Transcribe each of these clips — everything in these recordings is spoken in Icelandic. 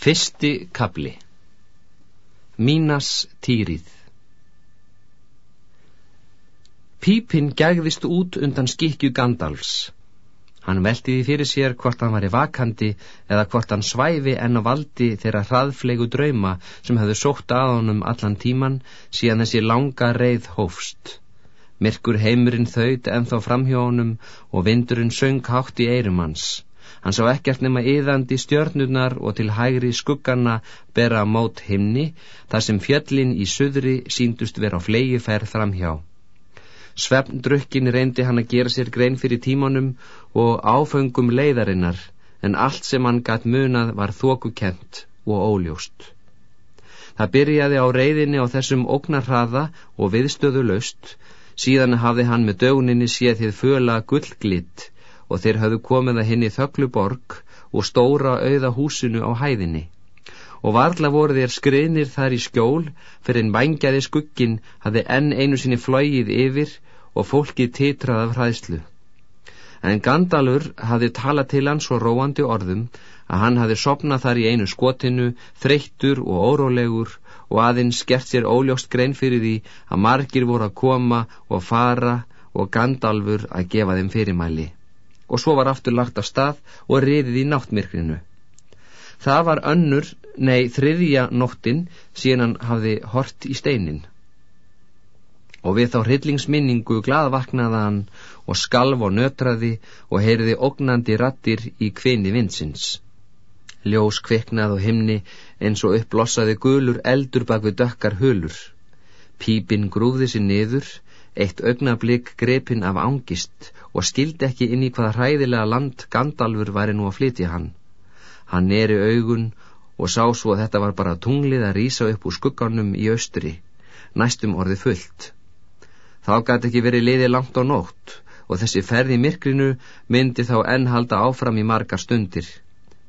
Fyrsti kabli Mínas týrið Pípinn gegðist út undan skikju Gandalfs. Hann veltiði fyrir sér hvort hann var í vakandi eða hvort hann svæfi enn á valdi þeirra hraðflegu drauma sem hefðu sótt að honum allan tíman síðan þessi langa reið hófst. Myrkur heimurinn þauðt ennþá framhjónum og vindurinn söng hátt í eirumanns. Hann sá ekkert nema yðandi stjörnurnar og til hægri skugganna bera mót himni, þar sem fjöllin í suðri síndust vera á flegi færð framhjá. Svefndrukkin reyndi hann að gera sér grein fyrir tímanum og áfengum leiðarinnar, en allt sem hann gatt munað var þókukent og óljóst. Það byrjaði á reyðinni á þessum ógnarhraða og viðstöðu laust, síðan hafði hann með dögninni séð þið föla gullglitt, og þeir hafðu komið að henni þögglu borg og stóra auða húsinu á hæðinni. Og varla voru þeir skriðnir þar í skjól fyrir en vangjaði skuggin hafði enn einu sinni flóið yfir og fólkið titrað af hræðslu. En Gandalur hafði talað til hann svo róandi orðum að hann hafði sopnað þar í einu skotinu, þreyttur og órólegur og aðeins skert sér óljóst grein fyrir því að margir voru að koma og fara og Gandalfur að gefa þeim fyrirmæli og svo var aftur lagt af stað og riðið í náttmirkrinu. Það var önnur, nei þriðja nóttin síðan hann hafði hort í steinin. Og við þá hryllingsminningu gladvaknaða hann og skalv og nötraði og heyriði ógnandi rattir í kvinni vinsins. Ljós kviknað og himni eins og upplossaði gulur eldur bak við dökkar hulur. Pípin grúði sér niður, eitt augnablík grepin af ángist og skildi ekki inn í hvaða hræðilega land Gandalfur væri nú að flytja hann. Hann neri augun og sá svo að þetta var bara tunglið að rýsa upp úr skugganum í austri, næstum orði fullt. Þá gæti ekki verið liðið langt á nótt og þessi ferði myrkrinu myndi þá enn halda áfram í margar stundir.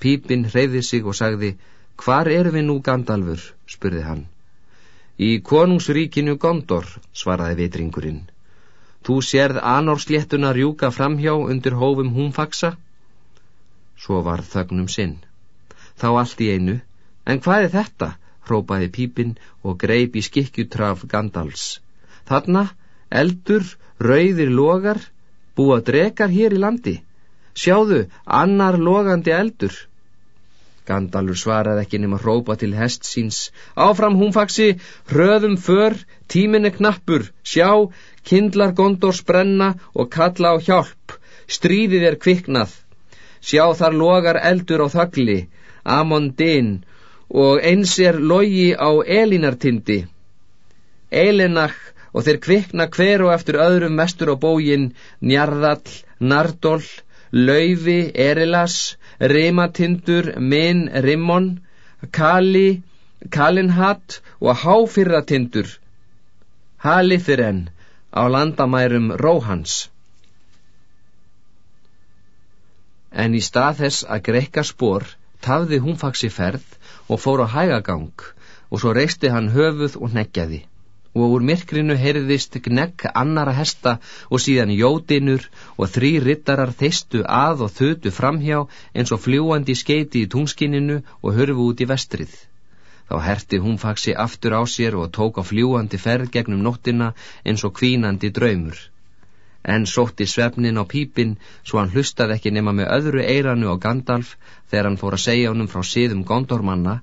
Pípinn hreyði sig og sagði, hvar eru við nú Gandalfur? spurði hann. Í konungsríkinu Gondor, svaraði vitringurinn. Þú sérð anorsléttuna rjúka framhjá undir hófum húnfaksa? Svo var þögnum sinn. Þá allt í einu. En hvað er þetta? hrópaði pípinn og greip í skikkjutraf Gandals. Þarna, eldur, rauðir logar, búa drekar hér í landi. Sjáðu, annar logandi eldur. Gandalur svaraði ekki nema hrópa til hest síns. Áfram húnfaksi, hröðum för, tímin er knappur, sjá, kindlar gondors brenna og kalla á hjálp, stríðið er kviknað. Sjá þar logar eldur á þögli, Amondin og eins er logi á Elinartindi. Elinach og þeir kvikna hver og eftir öðrum mestur á bógin Njarðall, Nardól, Lauvi, Erilas, Rimatindur, Min, Rimmon, Kali, Kalinhatt og Háfyrratindur, Halifiren, á landamærum Róhans. En í stað þess að greikka spór tafði hún faksi ferð og fór á hægagang og svo reisti hann höfuð og neggjaði og úr myrkrinu heyrðist gnegg annara hesta og síðan jódinur og þrý rittarar þeistu að og þötu framhjá eins og fljúandi skeiti í tungskininu og hörfu út í vestrið. Þá herti hún faksi aftur á sér og tók á fljúandi ferð gegnum nóttina eins og kvínandi draumur. En sótti svefnin á pípin svo hann hlustaði ekki nema með öðru eiranu á Gandalf þegar hann fór að segja honum frá síðum gondormanna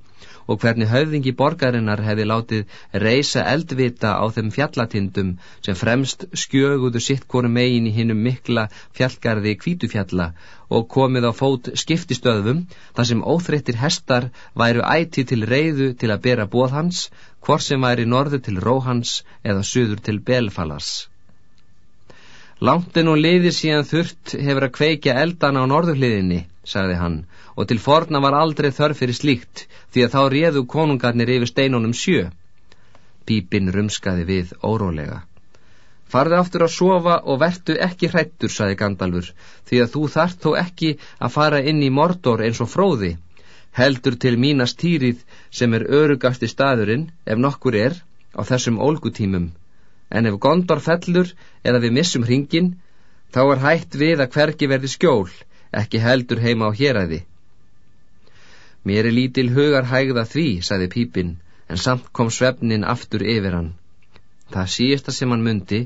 og hvernig höfðingi borgarinnar hefði látið reysa eldvita á þeim fjallatindum sem fremst skjöguðu sitt hvori megin í hinnum mikla fjallgarði kvítufjalla og komið á fót skiptistöðum þar sem óþreyttir hestar væru æti til reyðu til að bera bóð hans, hvort sem væri norður til Róhans eða suður til Belfalas. Langtin og liði síðan þurft hefur að kveikja eldana á norðurliðinni, sagði hann, og til forna var aldrei þörf fyrir slíkt, því að þá réðu konungarnir yfir steinunum sjö. Pípinn rumskaði við órólega. Farði aftur að sofa og vertu ekki hrættur, sagði Gandalfur, því að þú þart þó ekki að fara inn í mordor eins og fróði. Heldur til mínast týrið sem er örugasti staðurinn, ef nokkur er, á þessum ólgutímum en ef gondor fellur eða við missum hringin, þá er hætt við að hvergi verði skjól, ekki heldur heima á héræði. Mér er lítil hugar hægða því, sagði Pípin, en samt kom svefnin aftur yfir hann. Það síðasta sem hann myndi,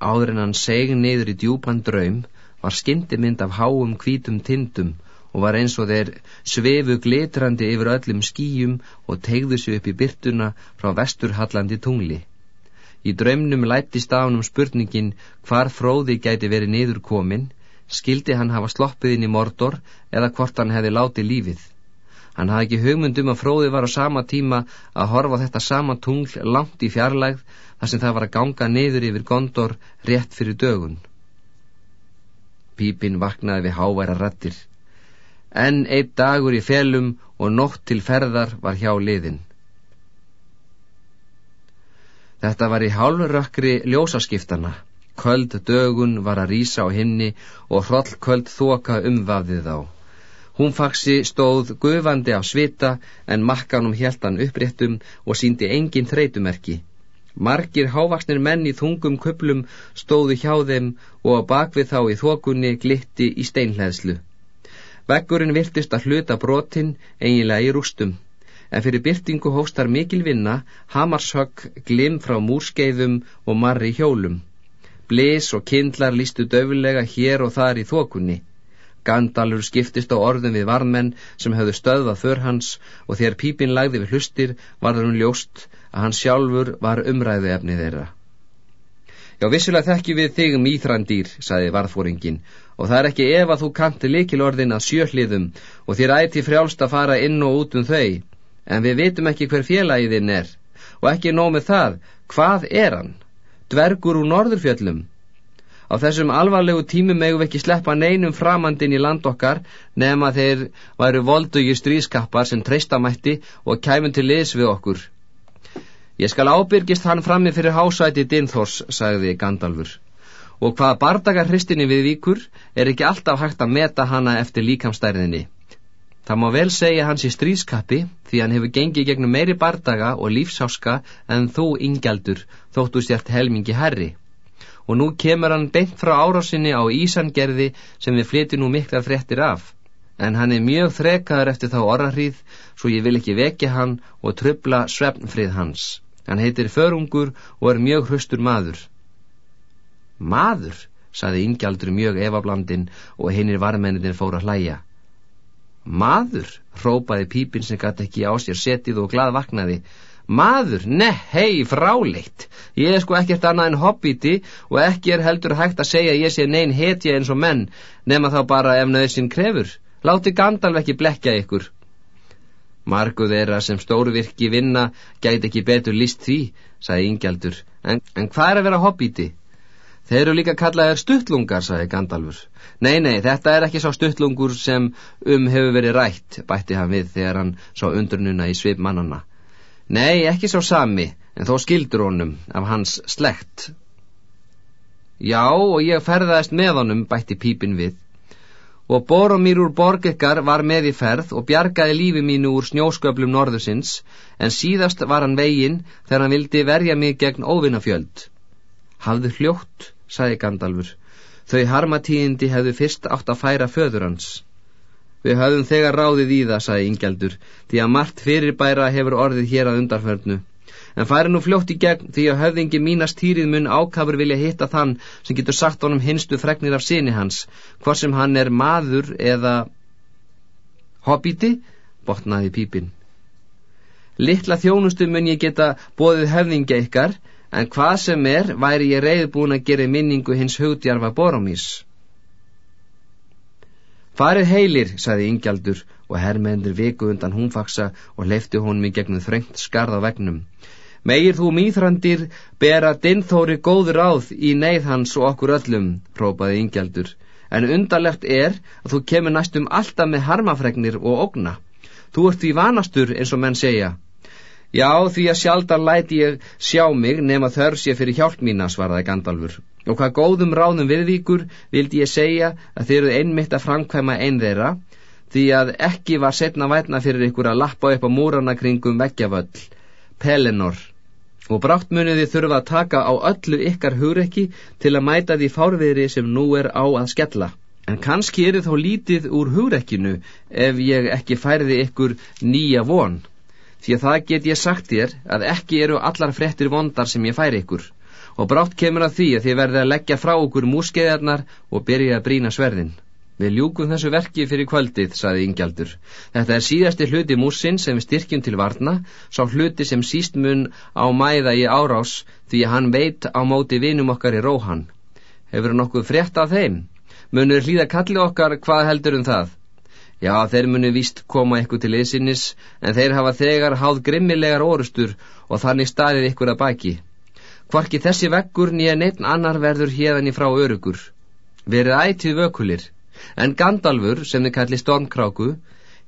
áður en hann seg niður í djúpan draum, var skyndimynd af háum hvítum tindum og var eins og þeir svefu glitrandi yfir öllum skýjum og tegðu sig upp í byrtuna frá vesturhallandi tungli. Í draumnum lættist af hann um spurningin hvar fróði gæti verið niður komin, skildi hann hafa sloppið inn í mordor eða hvort hann hefði látið lífið. Hann hafði ekki hugmyndum að fróði var á sama tíma að horfa þetta sama tungl langt í fjarlægð þar sem það var að ganga niður yfir gondor rétt fyrir dögun. Pípin vaknaði við háværa rattir. En einn dagur í felum og nótt til ferðar var hjá liðin. Þetta var í hálfrökkri ljósaskiptana. Köld dögun var að rýsa á hinni og hrollköld þoka umvafðið á. Hún faksi stóð gufandi af svita en makkanum hjæltan uppréttum og síndi engin þreytumerki. Margir hávaksnir menn í þungum köplum stóðu hjá þeim og á bakvið þá í þokunni glitti í steinhleðslu. Veggurinn virtist að hluta brotin eiginlega í rústum en fyrir byrtingu hóstar mikil vinna, hamarshögg, glim frá múrskeiðum og marri hjólum. Blis og kindlar lístu döfulega hér og þar í þokunni. Gandalur skiptist á orðum við varmenn sem höfðu stöðvað för hans og þegar pípin lagði við hlustir var það hún ljóst að hans sjálfur var umræðu efnið þeirra. Já, vissulega þekki við þig mýþrandýr, saði varðfóringin, og það er ekki ef að þú kanti likilorðin að sjöhliðum og þér ætti frjálst að fara inn og út um þau, en við vitum ekki hver félagiðinn er og ekki nómið það, hvað er hann? Dvergur úr norðurfjöllum? Á þessum alvarlegu tímum megum við ekki sleppa neinum framandinn í land okkar nema þeir væru voldugi stríðskappar sem treystamætti og kæmun til liðs við okkur. Ég skal ábyrgist hann frammi fyrir hásæti Dinþors, sagði Gandalfur. Og hvað bardagar hristinni við vikur er ekki alltaf hægt að meta hana eftir líkamstærðinni. Það má vel segja hans í stríðskappi því hann hefur gengið gegnum meiri bardaga og lífsáska en þú ingjaldur þóttu sért helmingi herri. Og nú kemur hann beint frá árásinni á Ísangerði sem við flytjum nú miklar fréttir af. En hann er mjög þrekaður eftir þá orðarhríð svo ég vil ekki vekja hann og tröfla svefnfrið hans. Hann heitir Förungur og er mjög hraustur maður. Maður, saði ingjaldur mjög efablandin og hinnir varmennin fór að hlæja. Maður, hrópaði pípin sem gæti ekki á sér setið og glað vaknaði. Maður, ne, hei, fráleitt. Ég er sko ekkert annað en hobbiti og ekki er heldur hægt að segja ég sé neyn hetja eins og menn, nema þá bara ef nöðsinn krefur. Láti Gandalf ekki blekja ykkur. Marguð þeirra sem stórvirki vinna gæti ekki betur list því, sagði Ingjaldur. En, en hvað er að vera hobbiti? Þeir eru líka kallaðir stuttlungar, sagði Gandalfur. Nei, nei, þetta er ekki sá stuttlungur sem um hefur verið rætt, bætti hann við þegar hann sá undrununa í svip mannana. Nei, ekki sá sami, en þó skildur honum af hans slekt. Já, og ég ferðaðist með honum, bætti pípin við. Og Boromír úr Borgekkar var með í ferð og bjargaði lífi mínu úr snjósköplum norðusins, en síðast var hann veginn þegar hann vildi verja mig gegn óvinnafjöld. Hafðu hljótt, sagði Gandalfur. Þau harmatíðindi hefðu fyrst átt að færa föður hans. Við höfðum þegar ráðið í það, sagði Ingjaldur, því að margt fyrirbæra hefur orðið hér að undarförnu. En færi nú fljótt í gegn því að höfðingi mínast týrið mun ákafur vilja hitta þann sem getur sagt honum hinstu fregnir af sinni hans, hvort sem hann er maður eða... Hobbiti? botnaði pípin. Littla þjónustu mun ég geta bóðið höfðingja ykkar, en hvað sem er væri ég reyðbúin að gera minningu hins hugdjarfa Boromís. Farið heilir, saði Ingjaldur og herrmendur viku undan húnfaksa og leifti honum í gegnum þrengt skarð á vegnum. Megir þú mýþrandir bera dinnþóri góður áð í neyð hans og okkur öllum, própaði Ingjaldur, en undarlegt er að þú kemur næstum alltaf með harmafregnir og ógna. Þú ert því vanastur eins og menn segja. Já, því að sjaldan læti ég sjá mig nema þörfs ég fyrir hjálp mína, svaraði Gandalfur. Og hvað góðum ráðum viðvíkur vildi ég segja að þeir eru einmitt að framkvæma einn þeirra, því að ekki var setna vætna fyrir ykkur að lappa upp á múrana kringum veggjavöll, Pelinor. Og brátt muniði þurfa að taka á öllu ykkar hugrekki til að mæta því fárviðri sem nú er á að skella. En kannski er þó lítið úr hugrekkinu ef ég ekki færði ykkur nýja von, því að það get ég sagt þér að ekki eru allar frettir vondar sem ég færi ykkur, og brátt kemur að því að þið verði að leggja frá okkur múskeiðarnar og byrja að brína sverðin. Við ljúkum þessu verki fyrir kvöldið, saði Ingjaldur. Þetta er síðasti hluti músin sem við styrkjum til varna, sá hluti sem síst mun á mæða í árás því að hann veit á móti vinum okkar í róhan. Hefur hann nokkuð frétt af þeim? Munur hlýða kalli okkar hvað heldur um það? Já, þeir munu víst koma ykkur til ysinnis, en þeir hafa þegar háð grimmilegar orustur og þannig staðið ykkur að baki. Hvorki þessi veggur nýja neitt annar verður hérðan í frá örugur. Verið ætið vökulir en Gandalfur, sem þið kalli stormkráku,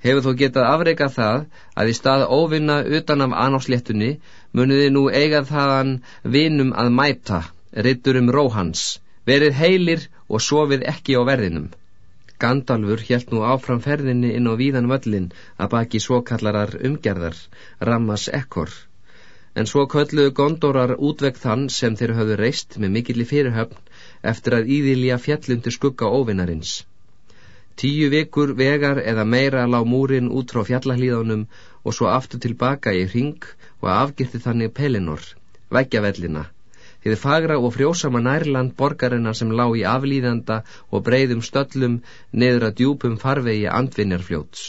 hefur þó getað afreikað það að í stað óvinna utan af anásléttunni muniði nú eigað þaðan vinum að mæta, rittur um róhans, verið heilir og sofið ekki á verðinum. Gandalfur helt nú áfram ferðinni inn á víðan völlin að baki svokallarar umgerðar, Rammas Ekkor. En svo kölluðu gondórar útvegð þann sem þeir höfðu reist með mikilli fyrirhöfn eftir að íðilja fjallundir skugga óvinnarins. Tíu vikur vegar eða meira lág múrin út frá fjallahlíðanum og svo aftur tilbaka í ring og afgirti þannig Pelinor, veggjavellina, þið fagra og frjósama nærland borgarina sem lág í aflýðanda og breyðum stöllum neður að djúpum farvegi andvinjarfljóts.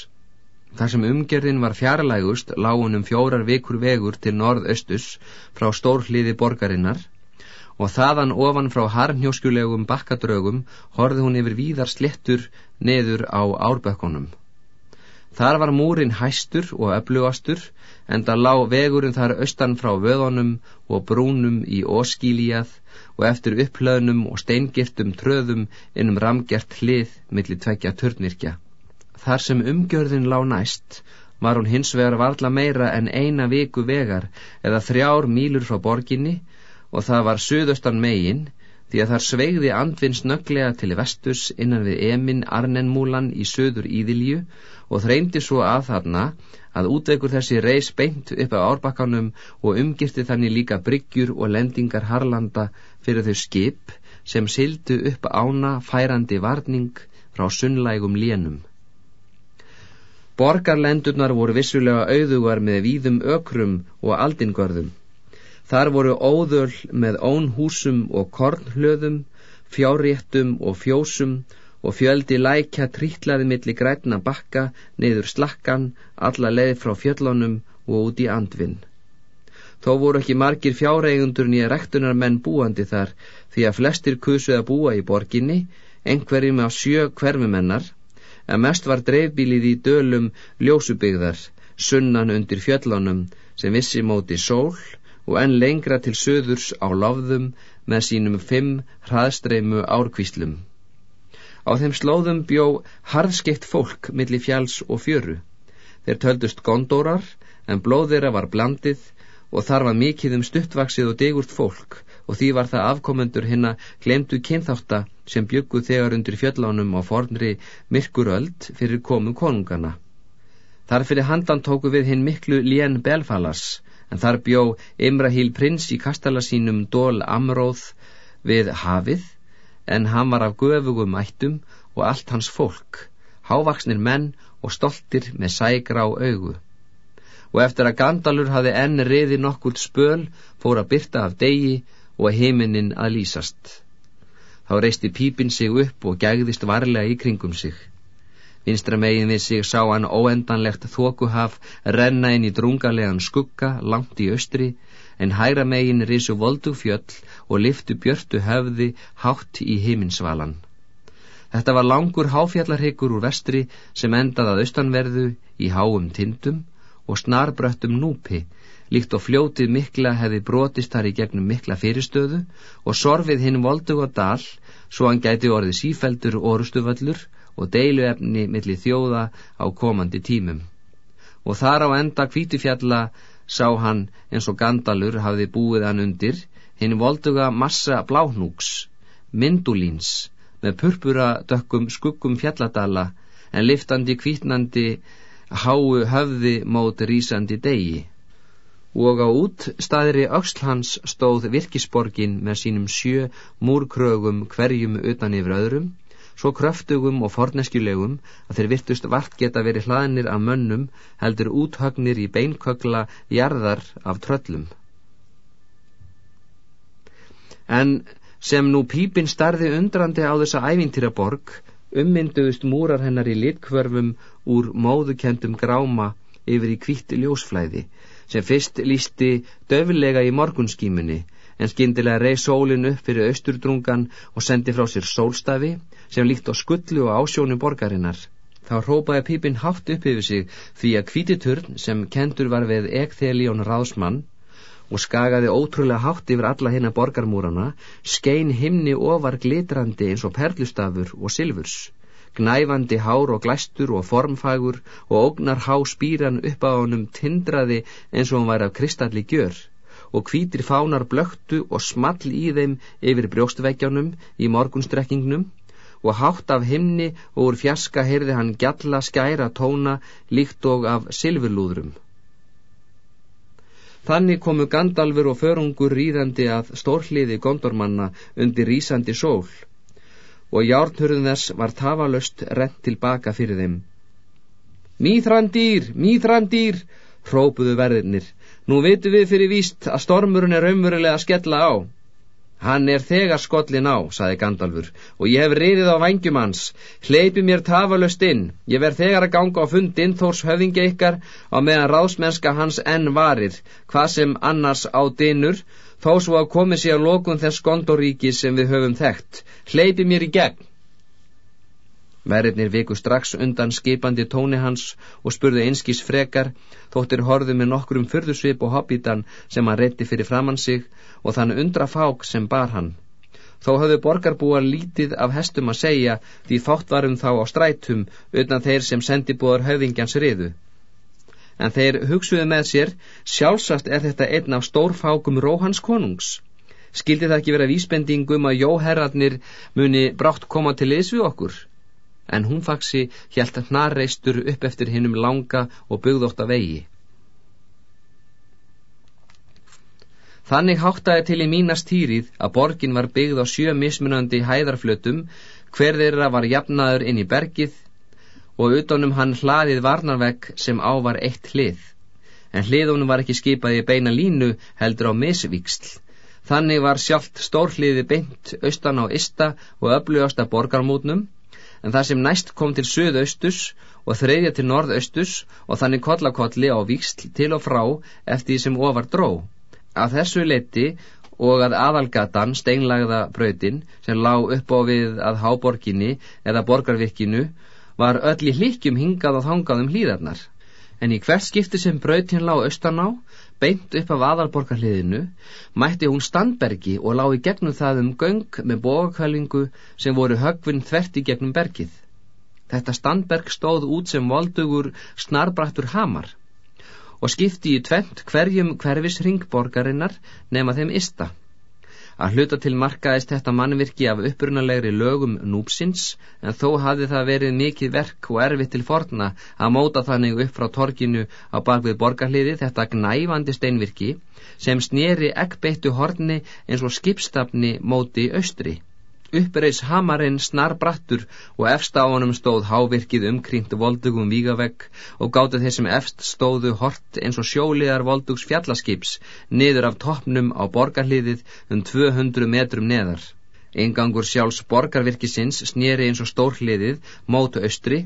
Þar sem umgerðin var fjarlægust lágunum fjórar vikur vegur til norðaustus frá stórhliði borgarinnar og þaðan ofan frá harnhjóskjulegum bakkadrögum horði hún yfir víðar slettur neður á árbökkunum. Þar var múrin hæstur og öflugastur, en það lág vegurinn þar austan frá vöðunum og brúnum í óskílijað og eftir upplöðnum og steingirtum tröðum innum ramgert hlið millir tvekja törnirkja. Þar sem umgjörðin lág næst, var hún hins vegar varla meira en eina viku vegar eða þrjár mílur frá borginni og það var suðaustan megin því að þar sveigði andvinn snögglega til vestus innan við Emin Arnenmúlan í söður Íðilju og þreymdi svo að þarna að útveikur þessi reys beint upp á árbakkanum og umgirti þannig líka bryggjur og lendingar Harlanda fyrir þau skip sem sildu upp ána færandi varning frá sunnlægum lénum. Borgarlendurnar voru vissulega auðugar með víðum ökrum og aldingörðum Þar voru óðöl með ónhúsum og kornhlöðum, fjárréttum og fjósum og fjöldi lækja trítlaði milli grætna bakka neyður slakkan, alla leið frá fjöllunum og út í andvinn. Þó voru ekki margir fjáreigundur nýja rektunar menn búandi þar því að flestir kusuð að búa í borginni, einhverjum á sjö hverfumennar, en mest var dreifbílið í dölum ljósubygðar, sunnan undir fjöllunum sem vissi móti sól, og enn lengra til söðurs á lofðum með sínum fimm hraðstreimu árkvíslum. Á þeim slóðum bjó harðskeitt fólk millir fjáls og fjöru. Þeir töldust gondórar en blóð þeirra var blandið og þar var mikið um stuttvaksið og degurt fólk og því var það afkomendur hinna glemdu kynþáta sem bygguð þegar undir fjöllánum á fornri myrkuröld fyrir komu konungana. Þar fyrir handan tóku við hinn miklu Lien Belfalas en þar bjó Imrahíl prins í kastala sínum dól Amróð við hafið, en hann var af göfugum ættum og allt hans fólk, hávaksnir menn og stoltir með sægra á augu. Og eftir að Gandalur hafi enn riði nokkurt spöl, fór að byrta af degi og heiminin að lýsast. Þá reisti pípin sig upp og gegðist varlega í kringum sig. Vinstra megin við sig sá hann óendanlegt þokuhaf renna inn í drungalegan skugga langt í austri, en hæra megin risu voldu fjöll og liftu björtu höfði hátt í himinsvalan. Þetta var langur háfjallarhyggur úr vestri sem endaði að austanverðu í háum tindum og snarbröttum núpi, líkt og fljótið mikla hefði brotist þar í gegnum mikla fyrirstöðu og sorfið hinn voldu og dal, svo hann gæti orðið sífeldur orustuvöllur og deiluefni millir þjóða á komandi tímum. Og þar á enda kvítufjalla sá hann eins og Gandalur hafði búið hann undir hinn volduga massa bláhnúks, myndulíns, með purpura dökkum skuggum fjalladala en liftandi kvítnandi háu höfði mót rísandi degi. Og á út staðri aukslhans stóð virkisborgin með sínum sjö múrkrögum hverjum utan yfir öðrum svo kröftugum og forneskjulegum að þeir virtust vart geta verið hlaðinir af mönnum heldur úthagnir í beinkögla jarðar af tröllum. En sem nú pípin starði undrandi á þessa ævintýraborg ummynduðust múrar hennar í litkvörfum úr móðukendum gráma yfir í kvítt ljósflæði sem fyrst lísti döflega í morgunskímunni en skindilega rey sólin upp fyrir austurdrungan og sendi frá sér sólstafi sem líkt á skullu og ásjónu borgarinnar. Þá rópaði pípinn hátt upp yfir sig því að kvítiturn sem kentur var við Ekþelíón Ráðsmann og skagaði ótrúlega hátt yfir alla hérna borgarmúrana skein himni ofar glitrandi eins og perlustafur og silfurs gnæfandi hár og glæstur og formfagur og ógnar há spýran upp á honum tindraði eins og hann væri af kristalli gjör. Og hvítir fánar blöktu og small í þeim yfir brjóstveggjónum í morgunstrekkingnum. Og hátt af himni og úr fjaska heyrði hann gjalla skæra tóna líkt og af silfurlúðrum. Þannig komu Gandalfur og förungur ríðandi að stórhliði gondormanna undir rísandi sól og járnhurðum þess var tafalöst rent tilbaka fyrir þeim. Mýþrandýr, mýþrandýr, hrópuðu verðirnir Nú vitum við fyrir víst að stormurinn er raunverulega að skella á. Hann er þegar skollin á, saði Gandalfur, og ég hef riðið á vangjum hans. Hleypi mér tafalöst inn. Ég verð þegar að ganga á fundin þórs höfðingi ykkar á meðan ráðsmennska hans enn varir, hvað sem annars á dinur, þó svo að komið sér lókun þess gondoríki sem við höfum þekkt. Hleypi mér í gegn. Verðirnir viku strax undan skipandi tóni hans og spurði einskís frekar, þóttir horðu með nokkrum fyrðusvip og hobbitan sem hann reytti fyrir framann sig og þann undra fák sem bar hann. Þó hafðu borgarbúar lítið af hestum að segja því fátt varum þá á strætum utan þeir sem sendibúar höfðingjans riðu. En þeir hugsuðu með sér, sjálfsagt er þetta einn af stórfákum Róhans konungs. Skildi það ekki vera vísbendingum að jóherrarnir muni brátt koma til liðs við okkur? en hún faksi hjælt að hnarreistur upp eftir hinnum langa og byggðótt að vegi. Þannig háttaði til í mínast týrið að borgin var byggð á sjö mismunandi hæðarflötum, hver þeirra var jafnaður inn í bergið og utanum hann hlaðið varnarvegg sem á var eitt hlið. En hliðunum var ekki skipað í beina línu heldur á misvíksl. Þannig var sjálft stórhliði beint austan á Ista og öflugasta borgarmútnum en það sem næst kom til söðaustus og þreyðja til norðaustus og þannig kollakolli á víksl til og frá eftir því sem ofar dró. Að þessu leiti og að aðalgatan steinlagða brautin sem lág upp á við að háborginni eða borgarvirkinu var öll í hlíkjum hingað og þangað um hlýðarnar. En í hvert skipti sem brautin lág austan á beint upp af aðalborgarliðinu, mætti hún standbergi og lág í gegnum það um göng með bókvælingu sem voru högvinn þvert í gegnum bergið. Þetta standberg stóð út sem voldugur snarbrættur hamar og skipti í tvent hverjum hverfis ringborgarinnar nema þeim ista. Að hluta til markaðist þetta mannvirki af upprunalegri lögum núpsins en þó hafði það verið mikið verk og erfitt til forna að móta þannig upp frá torkinu á bakvið borgarliði þetta gnæfandi steinvirki sem snýri eggbeittu horni eins og skipstafni móti austri uppreis hamarinn snar brattur og efst á honum stóð hávirkið umkringt voldugum vígavegg og gáttu þeir sem efst stóðu hort eins og sjóliðar voldugs fjallaskips niður af toppnum á borgarliðið um 200 metrum neðar. Engangur sjálfs borgarvirkisins snýri eins og stórliðið mótu austri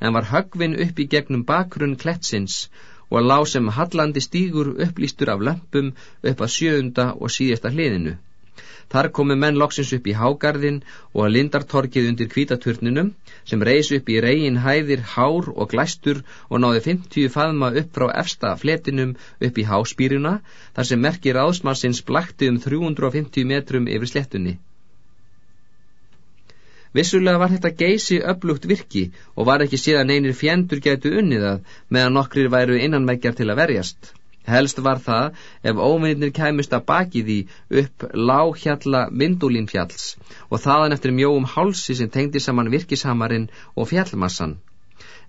en var högvin upp í gegnum bakgrunn klettsins og lág sem hallandi stígur upplýstur af lömpum upp að sjöunda og síðasta hliðinu. Þar komu menn loksins upp í hágarðin og að lindartorkið undir kvítaturninum sem reys upp í reygin hæðir hár og glæstur og náði 50 faðma upp frá efsta fletinum upp í háspýruna þar sem merkir áðsmarsins blakti um 350 metrum yfir slettunni. Vissulega var þetta geysi upplugt virki og var ekki síðan einir fjendur gætu unniðað meðan nokkrir væru innanmeggjar til að verjast. Helst var það ef óvinnir kæmust að baki því upp lághjalla Vindulínfjalls og þaðan eftir mjóum hálsi sem tengdi saman virkishamarinn og fjallmassan.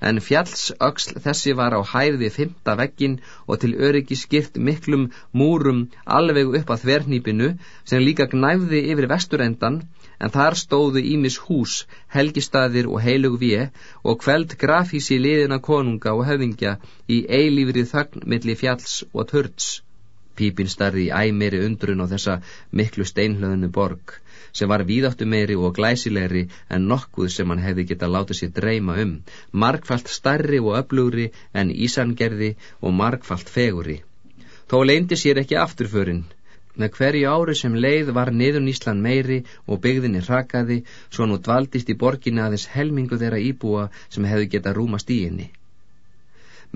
en fjallsöksl þessi var á hæði fymta veggin og til öryggi skipt miklum múrum alveg upp að þvernýpinu sem líka gnæfði yfir vesturendan en þar stóðu Ímis hús, helgistaðir og heilug við og kveld grafísi liðina konunga og höfingja í eilífrið þagn milli fjalls og törts. Pípin starði í æmeri undrun á þessa miklu steinhlöðinu borg sem var víðáttu meiri og glæsilegri en nokkuð sem hann hefði geta látið sér dreyma um, margfalt starri og öflugri en Ísangerði og margfalt feguri. Þó leindi sér ekki afturförin. Með hverju ári sem leið var niðun Ísland meiri og byggðinni rakaði, svo nú dvaldist í borginni aðeins helmingu þeirra íbúa sem hefði geta rúmast í henni.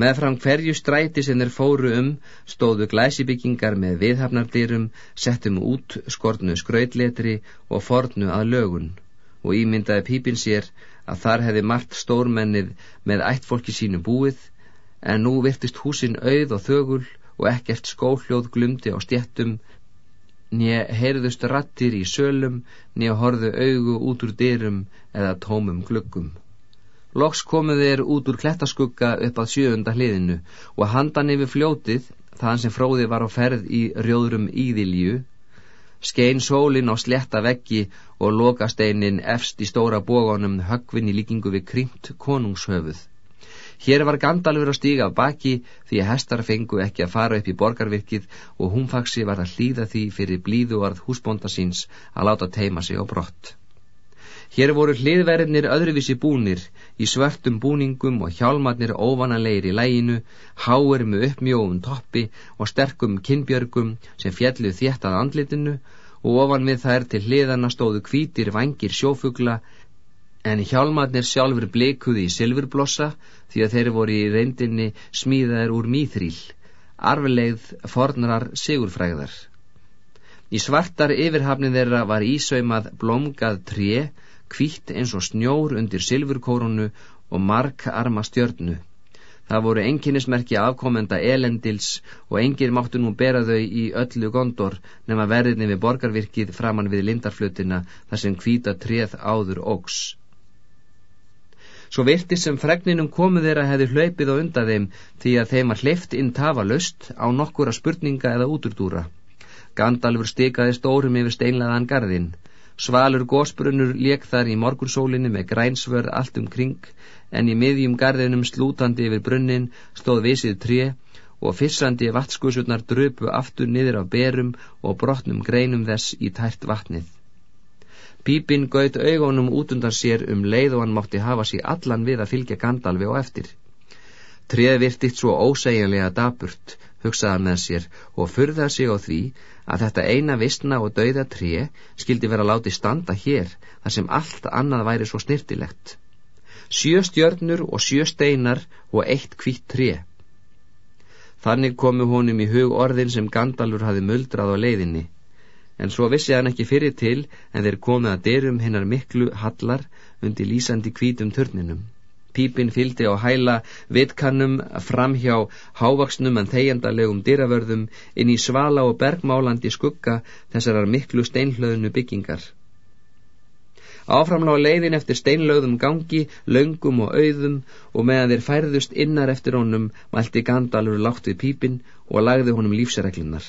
Meðfram hverju stræti sem þeir fóru um stóðu glæsibyggingar með viðhafnardýrum, settum út skortnu skrautletri og fornu að lögun og ímyndaði pípin sér að þar hefði margt stórmennið með ættfólki sínu búið en nú virtist húsin auð og þögul og ekkert skóhljóð glumdi á stjettum nýja heyrðust rattir í sölum nýja horðu augu út úr dyrum eða tómum gluggum. Loks komu þeir út úr klettaskugga upp að sjöunda hliðinu og handan yfir fljótið, þaðan sem fróði var á ferð í rjóðrum íðilju, skein sólin á sletta veggi og lokasteinin efst í stóra bóganum högvin í líkingu við krymt konungshöfuð. Hér var Gandalfur að stíga af baki því að hestar fengu ekki að fara upp í borgarvirkið og húnfaksi var að hlýða því fyrir blíðuarð húsbónda síns að láta teima sig á brott. Hér voru hliðverðinir öðruvísi búnir, í svörtum búningum og hjálmarnir óvanalegir í læginu, háir með uppmjóum toppi og sterkum kinnbjörgum sem fjalluð þéttað andlitinu og ofan við þær til hliðana stóðu kvítir vangir sjófugla en hjálmarnir sjálfur blikuði í silfurblossa því að þeir voru í reyndinni smíðaðir úr mýþríl, arfilegð fornarar sigurfræðar. Í svartar yfirhafnin þeirra var ísaumað blómgað tré kvítt eins og snjór undir silfurkórunu og mark arma stjörnu. Það voru enginnismerki afkomenda elendils og engir máttu nú bera þau í öllu gondor nema verðinni við borgarvirkið framann við lindarflutina þar sem kvíta treð áður ógs. Svo virti sem fregninum komu þeirra hefði hlaupið á undan þeim því að þeim var hleyft inn tafa löst á nokkura spurninga eða úturdúra. Gandalfur stikaði stórum yfir steinlegaðan gardinn. Svalur gósbrunnur lék þar í morgunsólinni með grænsvörð allt um kring en í miðjum garðinum slútandi yfir brunnin stóð visið tré og fissandi vattskusurnar dröpu aftur niður af berum og brotnum greinum þess í tært vatnið. Pípinn gaut augunum út undan sér um leið og hann mátti hafa sér allan við að fylgja Gandalfi og eftir. Treð virtitt svo ósegjanlega daburt, hugsaða með sér og furða sig á því að þetta eina vistna og dauða tré skildi vera látið standa hér þar sem allt annað væri svo snirtilegt. Sjö stjörnur og sjö steinar og eitt kvitt tré. Þannig komu honum í hug orðin sem Gandalfur hafi muldrað á leiðinni, en svo vissi hann ekki fyrir til en þeir komið að dyrum hinnar miklu hallar undir lýsandi kvítum törninum. Pípin fylgdi á hæla vitkannum fram hjá hávaksnum en þeigjandalegum dyravörðum inn í svala og bergmálandi skugga þessarar miklu steinhlöðnu byggingar. Áframlá leiðin eftir steinlöðum gangi, löngum og auðum og meðan þeir færðust innar eftir honum mælti Gandalfur látt við pípin og lagði honum lífsreglunar.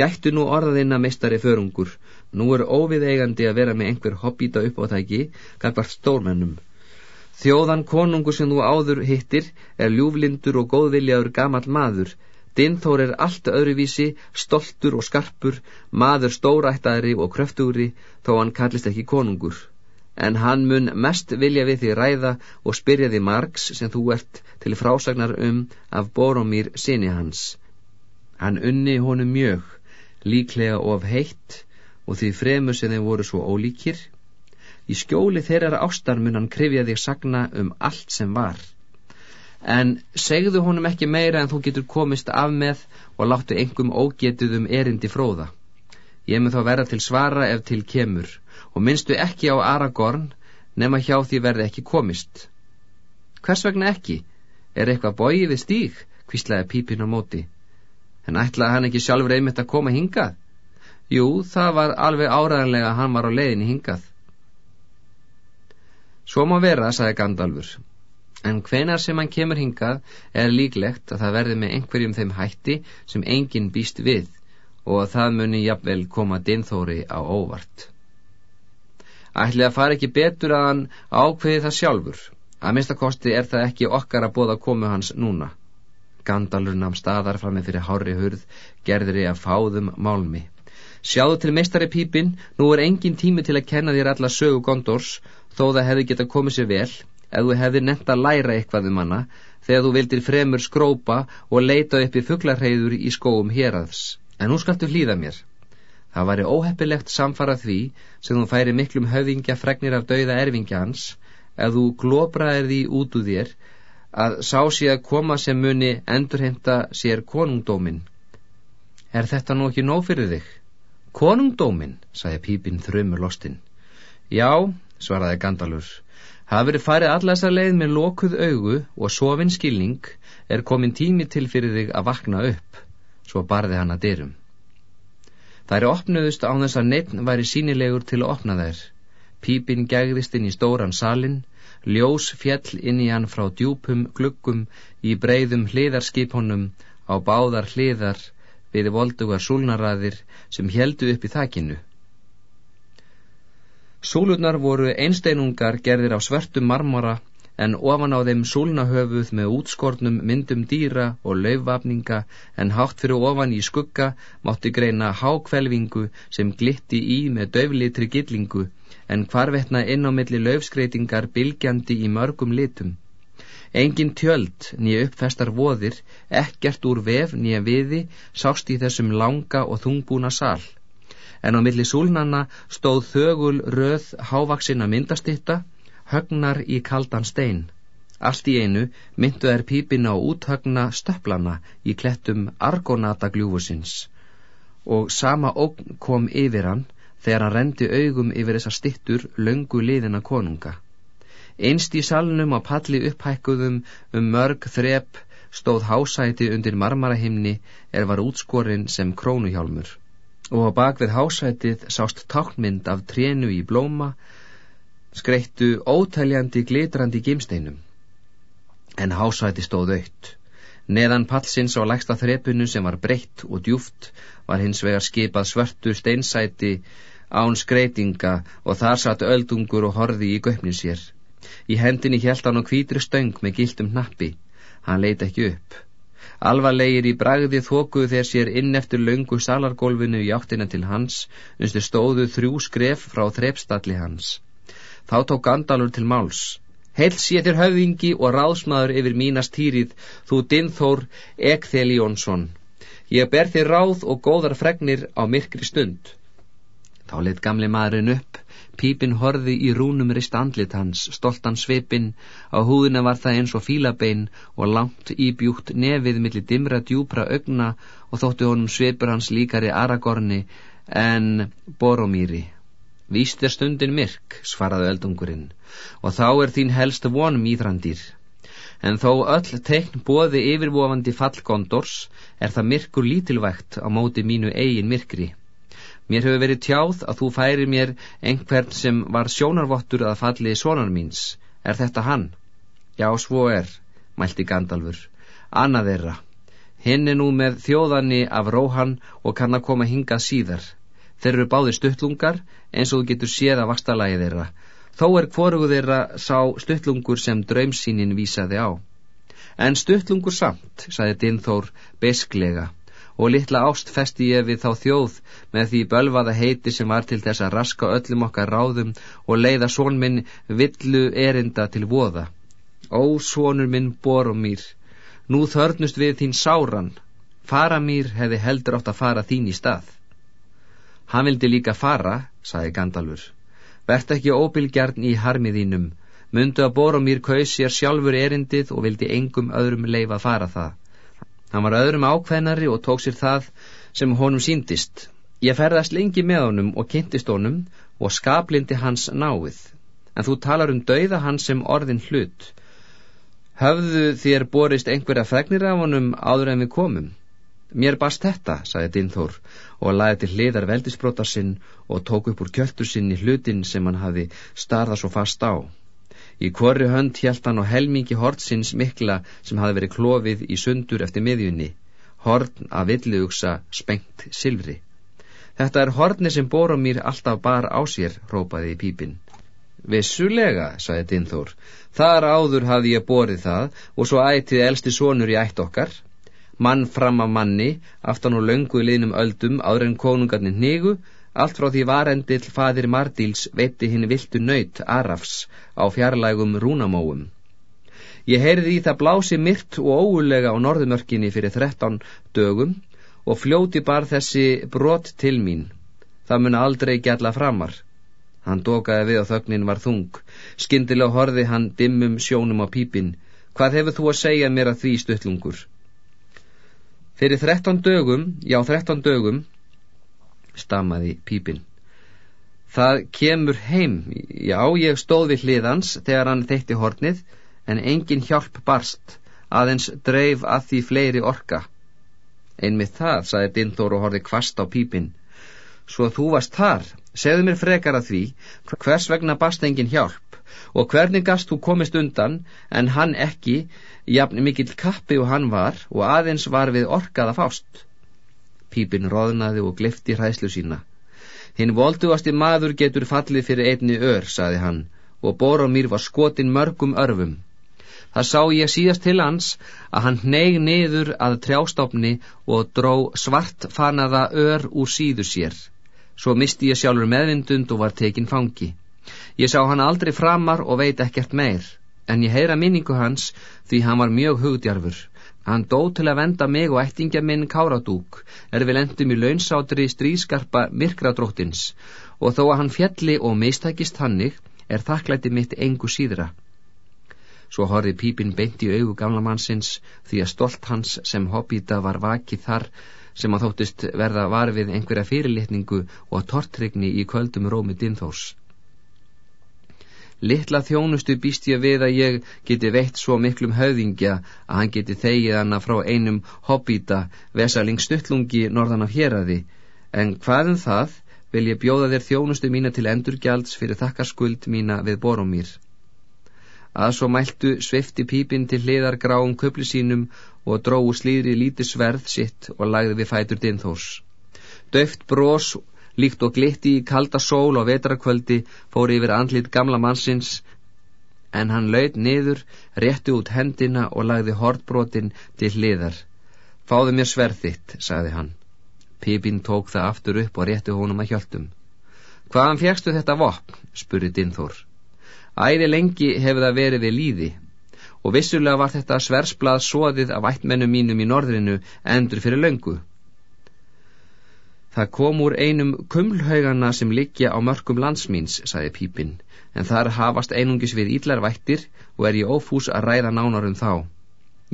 Gættu nú orðaðina mestari förungur, nú er óviðeigandi að vera með einhver hobbíta uppáttæki, gafart stórmennum. Þjóðan konungu sem þú áður hittir er ljúflindur og góðviljaður gamal maður. Dinþór er allt öðruvísi, stoltur og skarpur, maður stórættari og kröftugri þó hann kallist ekki konungur. En hann mun mest vilja við því ræða og spyrja því margs sem þú ert til frásagnar um af Boromír sinni hans. Hann unni honum mjög, líklega of heitt og því fremur sem þeim voru svo ólíkir Í skjóli þeirra ástar mun hann krifja þig sagna um allt sem var. En segðu honum ekki meira en þú getur komist af með og láttu engum ógetuðum erindi fróða. Ég mun þá vera til svara ef til kemur og minnstu ekki á Aragorn nema hjá því verði ekki komist. Hvers vegna ekki? Er eitthvað bóið við stíg? Hvíslaði pípin á móti. En ætlaði hann ekki sjálfur einmitt að koma hingað? Jú, það var alveg áræðanlega að hann var á leiðinni hingað. Svo má vera, sagði Gandalfur. En hvenar sem hann kemur hingað er líklegt að það verði með einhverjum þeim hætti sem enginn býst við og að það muni jafnvel koma dinþóri á óvart. Ætli að fara ekki betur að hann ákveði það sjálfur. Að minnstakosti er það ekki okkar að bóða komu hans núna. Gandalur namn staðar fram með fyrir hári hurð, gerðri að fáðum málmi. Sjáðu til meistari pípin, nú er engin tími til að kenna þér alla sögu gondors, þó það hefði geta komið sér vel, ef þú hefði nefnt að læra eitthvað um hana þegar þú vildir fremur skrópa og leita upp í fugglarheyður í skóum héraðs. En nú skaltu hlýða mér. Það væri óheppilegt samfara því sem þú færi miklum höfingja fregnir af dauða erfingja hans ef þú globraðir því út úr þér að sá sé að koma sem muni endurhemta sér konungdómin. Er þetta nú ekki nóg fyrir þig? Konungdómin, sagði pípinn þrömmur lostinn. Já, svaraði Gandalur, Hafi verið farið alla þessa leið með lokuð augu og sofin skilning er komin tími til fyrir þig að vakna upp, svo barði hann að dyrum. Það er opnuðust á þess að neittn væri sínilegur til að opna þær. Pípin gegðist inn í stóran salin, ljós fjell inn í hann frá djúpum gluggum í breyðum hliðarskiphónum á báðar hliðar við voldugar súlnaræðir sem heldu upp í þakinu. Súlurnar voru einsteinungar gerðir af svörtum marmara en ofan á þeim súlnahöfuð með útskornum myndum dýra og laufvapninga en hátt fyrir ofan í skugga mátti greina hákvelvingu sem glitti í með döflitri gillingu en hvarvetna inn á milli laufskreitingar bilgjandi í mörgum litum. Engin tjöld nýja uppfestar voðir, ekkert úr vef nýja viði sást í þessum langa og þungbúna sál en á milli súlnanna stóð þögul röð hávaksina myndastitta, högnar í kaldan stein. Allt í einu myndu þær pípin á úthögna stöplana í klettum argonata gljúfusins og sama ógn kom yfir hann þegar hann rendi augum yfir þessar stittur löngu liðina konunga. Einst í salnum á palli upphækkuðum um mörg þrep stóð hásæti undir marmarahimni er var útskorinn sem krónuhjálmur og á bakvið hásætið sást tákmynd af trénu í blóma, skreittu ótæljandi glitrandi gimsteinum. En hásæti stóð aukt. Neðan pallsins á lægsta þrepunu sem var breytt og djúft var hins vegar skipað svörtu steinsæti án skreitinga og þar satt öldungur og horði í göfnin sér. Í hendinni hjælt hann á kvítri stöng með gildum nappi. Hann leiti ekki upp. Alvarlegir í bragði þókuðu þeir sér inn eftir laungu salargólfinu í áttina til hans, unstur stóðu þrjú skref frá þrepstalli hans. Þá tók Gandalur til máls. Heil sé þér höfðingi og ráðsmaður yfir mínast týrið, þú Dinþór Ekþeli Jónsson. Ég ber þér ráð og góðar fregnir á myrkri stund. Þá leitt gamli maðurinn upp, Pípin horði í rúnum rist andlit hans, stoltan svipin, á húðina var það eins og fílabein og langt íbjúkt nefið millir dimra djúpra augna og þóttu honum svipur hans líkari Aragorni en Boromíri. Víst er stundin myrk, svaraði eldungurinn, og þá er þín helst von mýðrandir. En þó öll teikn bóði yfirvofandi fallgondors er það myrkur lítilvægt á móti mínu eigin myrkri. Mér hefur verið tjáð að þú færi mér einhvern sem var sjónarvottur að falli sonar míns. Er þetta hann? Já, svo er, mælti Gandalfur. Annað þeirra. Hinn er nú með þjóðanni af Róhan og kann að koma hingað síðar. Þeir eru báði stuttlungar eins og þú getur séð að vastalagi þeirra. Þó er hvorugu þeirra sá stuttlungur sem draumsínin vísaði á. En stuttlungur samt, saði Dinþór besklega og litla ást festi ég við þá þjóð með því bölvaða heiti sem var til þess að raska öllum okkar ráðum og leiða són minn villu erinda til voða. Ó, svonur minn borum mér, nú þörnust við þín sáran, fara mér hefði heldur átt að fara þín í stað. Hann vildi líka fara, sagði Gandalfur, verðt ekki óbylgjarn í harmiðínum, myndu að borum mér kaus sér sjálfur erindið og vildi engum öðrum leifa fara það. Hann var öðrum ákveðnari og tók sér það sem honum síndist. Ég ferðast lengi með honum og kynntist honum og skaplindi hans náið. En þú talar um dauða hans sem orðin hlut. Höfðu þér borist einhverja fregnir af honum áður en við komum? Mér bast þetta, sagði Dinþór og laði til hliðar veldisbrótar sinn og tók upp úr kjöltur sinn í hlutin sem hann hafi starða svo fast á. Í korri hönd hjælt hann á helmingi hortsins mikla sem hafi verið klófið í sundur eftir miðjunni, horn af villiugsa spengt silfri. Þetta er horni sem Boromír alltaf bar á sér, rópaði í pípin. Vissulega, sagði Dinþór, þar áður hafði ég borið það og svo ætið elsti sonur í ætt okkar. Mann fram af manni, aftan og löngu í liðnum öldum áður en konungarnir hnigu, Allt frá því varendill fadir Mardíls veitti hinn viltu nöyt Arafs á fjarlægum rúnamóum. Ég heyrði í það blási myrt og óulega á norðumörkinni fyrir þrettán dögum og fljóti bar þessi brot til mín. Það mun aldrei gjalla framar. Hann dokaði við og þögnin var þung. Skindilega horði hann dimmum sjónum á pípin. Hvað hefur þú að segja mér að því stuttlungur? Fyrir þrettán dögum, já þrettán dögum, stamaði pípin. Það kemur heim, já ég stóð við hliðans þegar hann þeitti hornið, en engin hjálp barst, aðeins dreif að því fleiri orka. Einmitt það, saði Dindor og horfið kvast á pípin. Svo þú varst þar, segðu mér frekar að því, hvers vegna barst engin hjálp, og hvernig gast þú komist undan, en hann ekki, jafn mikill kappi og hann var, og aðeins var við orkaða fást. Pípin roðnaði og glifti hræslu sína. Hinn volduasti maður getur fallið fyrir einni ör, saði hann, og Boromír var skotin mörgum örfum. Það sá ég síðast til hans að hann neig niður að trjástofni og dró svart fanaða ör úr síðu sér. Svo misti ég sjálfur meðvindund og var tekin fangi. Ég sá hann aldrei framar og veit ekkert meir, en ég heyra minningu hans því hann var mjög hugdjarfur. Hann dó til að venda mig og ættingja minn káradúk, er við lendum í launsátri strískarpa myrkradróttins og þó að hann fjalli og meistækist hannig er þakklæti mitt engu síðra. Svo horfið pípin beint í augu gamla mannsins því að stolt hans sem hobbita var vakið þar sem að þóttist verða varfið einhverja fyrirlitningu og tortrygni í kvöldum rómi Dinþós. Littla þjónustu býst ég við að ég geti veitt svo miklum höfðingja að hann geti þegið hana frá einum hobbíta, vesaling stuttlungi norðan af héradi, en hvaðum það vil ég bjóða þér þjónustu mína til endurgjalds fyrir þakkarskuld mína við borumýr. Að svo mæltu svifti pípin til hliðar gráum köpli sínum og dróðu slíðri lítið sverð sitt og lagði við fætur dinþós. Döft brós líkt og glitti í kalda sól og vetrakvöldi fór yfir andlit gamla mannsins en hann laud niður, rétti út hendina og lagði hortbrotin til hliðar. Fáðu mér sverðitt, sagði hann. Pipin tók það aftur upp og rétti honum að hjöltum. Hvaðan fjækstu þetta vopn? spurði Dinþór. Æri lengi hefur það verið við líði og vissulega var þetta sversblað svoðið af ættmennum mínum í norðrinu endur fyrir löngu. Það kom úr einum kumlhaugana sem liggja á mörgum landsmýns, saði Pípin, en þar hafast einungis við ídlarvættir og er ég ófús að ræða nánar um þá.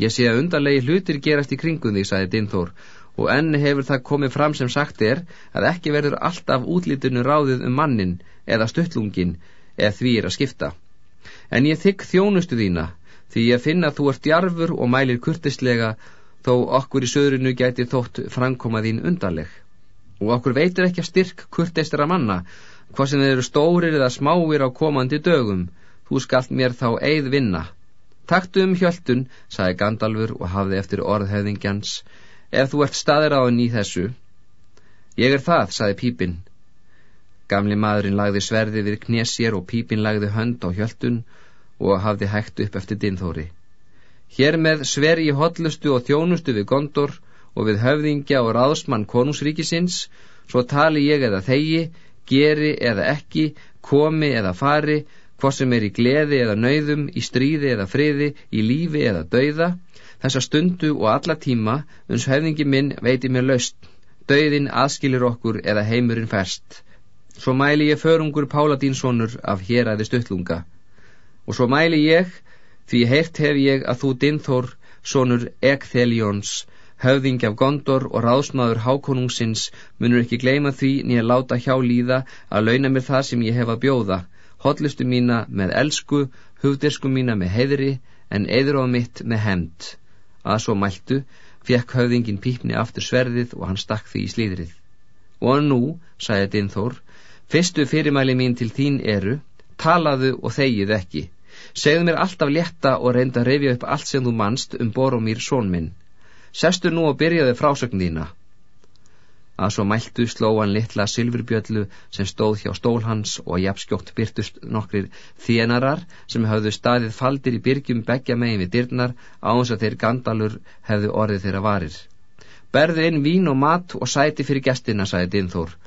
Ég sé að undarlegi hlutir gerast í kringum því, saði Dinþór, og enn hefur það komið fram sem sagt er að ekki verður alltaf útlítinu ráðið um mannin eða stuttlungin eða því er að skipta. En ég þykk þjónustu þína, því ég finna þú ert djarfur og mælir kurtislega þó okkur í söðrinu gæti þótt framkoma þín undarleg og okkur veitur ekki að styrk kurteistra manna, hvað sem þeir eru stórir eða smáir á komandi dögum, þú skalt mér þá eið vinna. Taktu um hjöldun, sagði Gandalfur og hafði eftir orðhefðingjans, ef þú ert staðir á henni í þessu. Ég er það, sagði Pípin. Gamli maðurinn lagði sverði við knésér og Pípin lagði hönd á hjöldun og hafði hægt upp eftir dinþóri. Hér með sver í hotlustu og þjónustu við Gondor og við höfðingja og ráðsmann konungsríkisins, svo tali ég eða þegi, geri eða ekki, komi eða fari, hvað sem er í gleði eða nöyðum, í stríði eða friði, í lífi eða dauða, þessa stundu og alla tíma, uns höfðingi minn veiti mér laust, dauðin aðskilir okkur eða heimurinn færst. Svo mæli ég förungur Páladínssonur af hér aðeins stuttlunga. Og svo mæli ég, því heirt hef ég að þú Dinþór, sonur Ekþeljóns, höfðing af gondor og ráðsmaður hákonungsins munur ekki gleima því nýja láta hjá líða að launa mér það sem ég hef að bjóða, hotlustu mína með elsku, hugdirsku mína með heiðri, en eðróð mitt með hemd. Að svo mæltu, fekk höfðingin pípni aftur sverðið og hann stakk því í slíðrið. Og nú, sagði Dinþór, fyrstu fyrirmæli mín til þín eru, talaðu og þegið ekki. Segðu mér alltaf létta og reynda að reyfja upp allt sem þú manst um Boromír són minn. Sestu nú og byrjaði frásögn þína. Að svo mæltu slóan litla sylfurbjöllu sem stóð hjá stól hans og jafnskjótt byrtust nokkrir þjenarar sem hafðu staðið faldir í byrgjum begja megin við dyrnar áns að þeir gandalur hefðu orðið þeirra varir. Berðu inn vín og mat og sæti fyrir gestina, sagði Dinþór,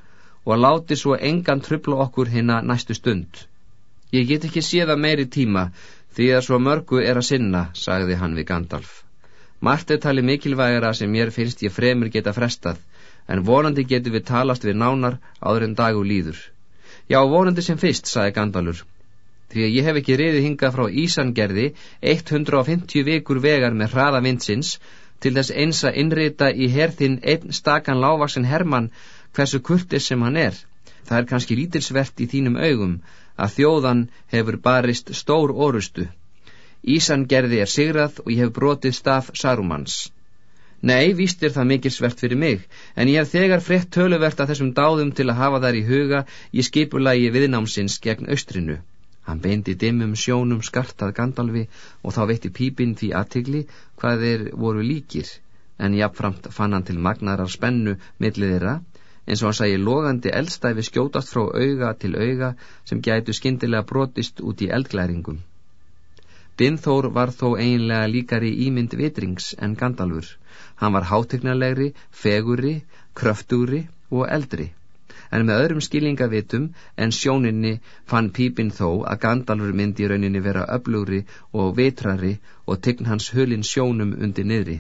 og láti svo engan trubla okkur hinna næstu stund. Ég get ekki séða meiri tíma því að svo mörgu er að sinna, sagði hann við Gandalf. Margt er talið mikilvægara sem mér finnst ég fremur geta frestað, en vonandi getur við talast við nánar áður en dagu líður. Já, vonandi sem fyrst, sagði Gandalfur, því að ég hef ekki riðið hingað frá Ísangerði 150 vikur vegar með hraða vindsins til þess eins að innrita í herðin einn stakan lágvaksin Hermann hversu kurtis sem hann er. Það er kannski lítilsvert í þínum augum, að þjóðan hefur barist stór orustu. Ísan gerði er sigrað og ég hef brotið staf Sarumans. Nei, víst er það mikil svert fyrir mig, en ég hef þegar frett töluvert að þessum dáðum til að hafa þær í huga í skipulagi viðnámsins gegn austrinu. Hann beindi dimmum sjónum skartað Gandalfi og þá veitti pípinn því aðtigli hvað þeir voru líkir, en jáfnframt fann hann til magnarar spennu millið þeirra eins og hann sæði logandi eldstæfi skjótast frá auga til auga sem gætu skindilega brotist út í eldglæringum. Dinþór var þó eiginlega líkari ímynd vitrings en Gandalfur. Hann var hátegnarlegri, feguri, kröftúri og eldri. En með öðrum skilningavitum en sjóninni fann Pípinn þó að Gandalfur myndi í rauninni vera öflugri og vitrari og tegn hans hulin sjónum undir niðri.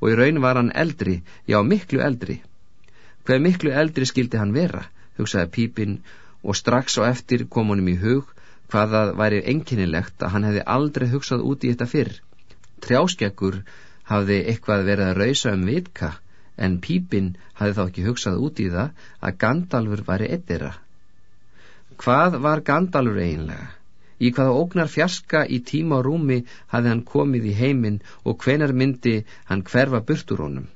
Og í raun var hann eldri, já miklu eldri. Hver miklu eldri skildi hann vera, hugsaði Pípinn og strax á eftir kom honum í hug hvað það væri enkinnilegt að hann hefði aldrei hugsað út í þetta fyrr. Trjáskekkur hafði eitthvað verið að rausa um vitka en Pípinn hafði þá ekki hugsað út í það að Gandalfur væri ettira. Hvað var Gandalfur eiginlega? Í hvaða ógnar fjaska í tíma og rúmi hafði hann komið í heiminn og hvenar myndi hann hverfa burtur honum?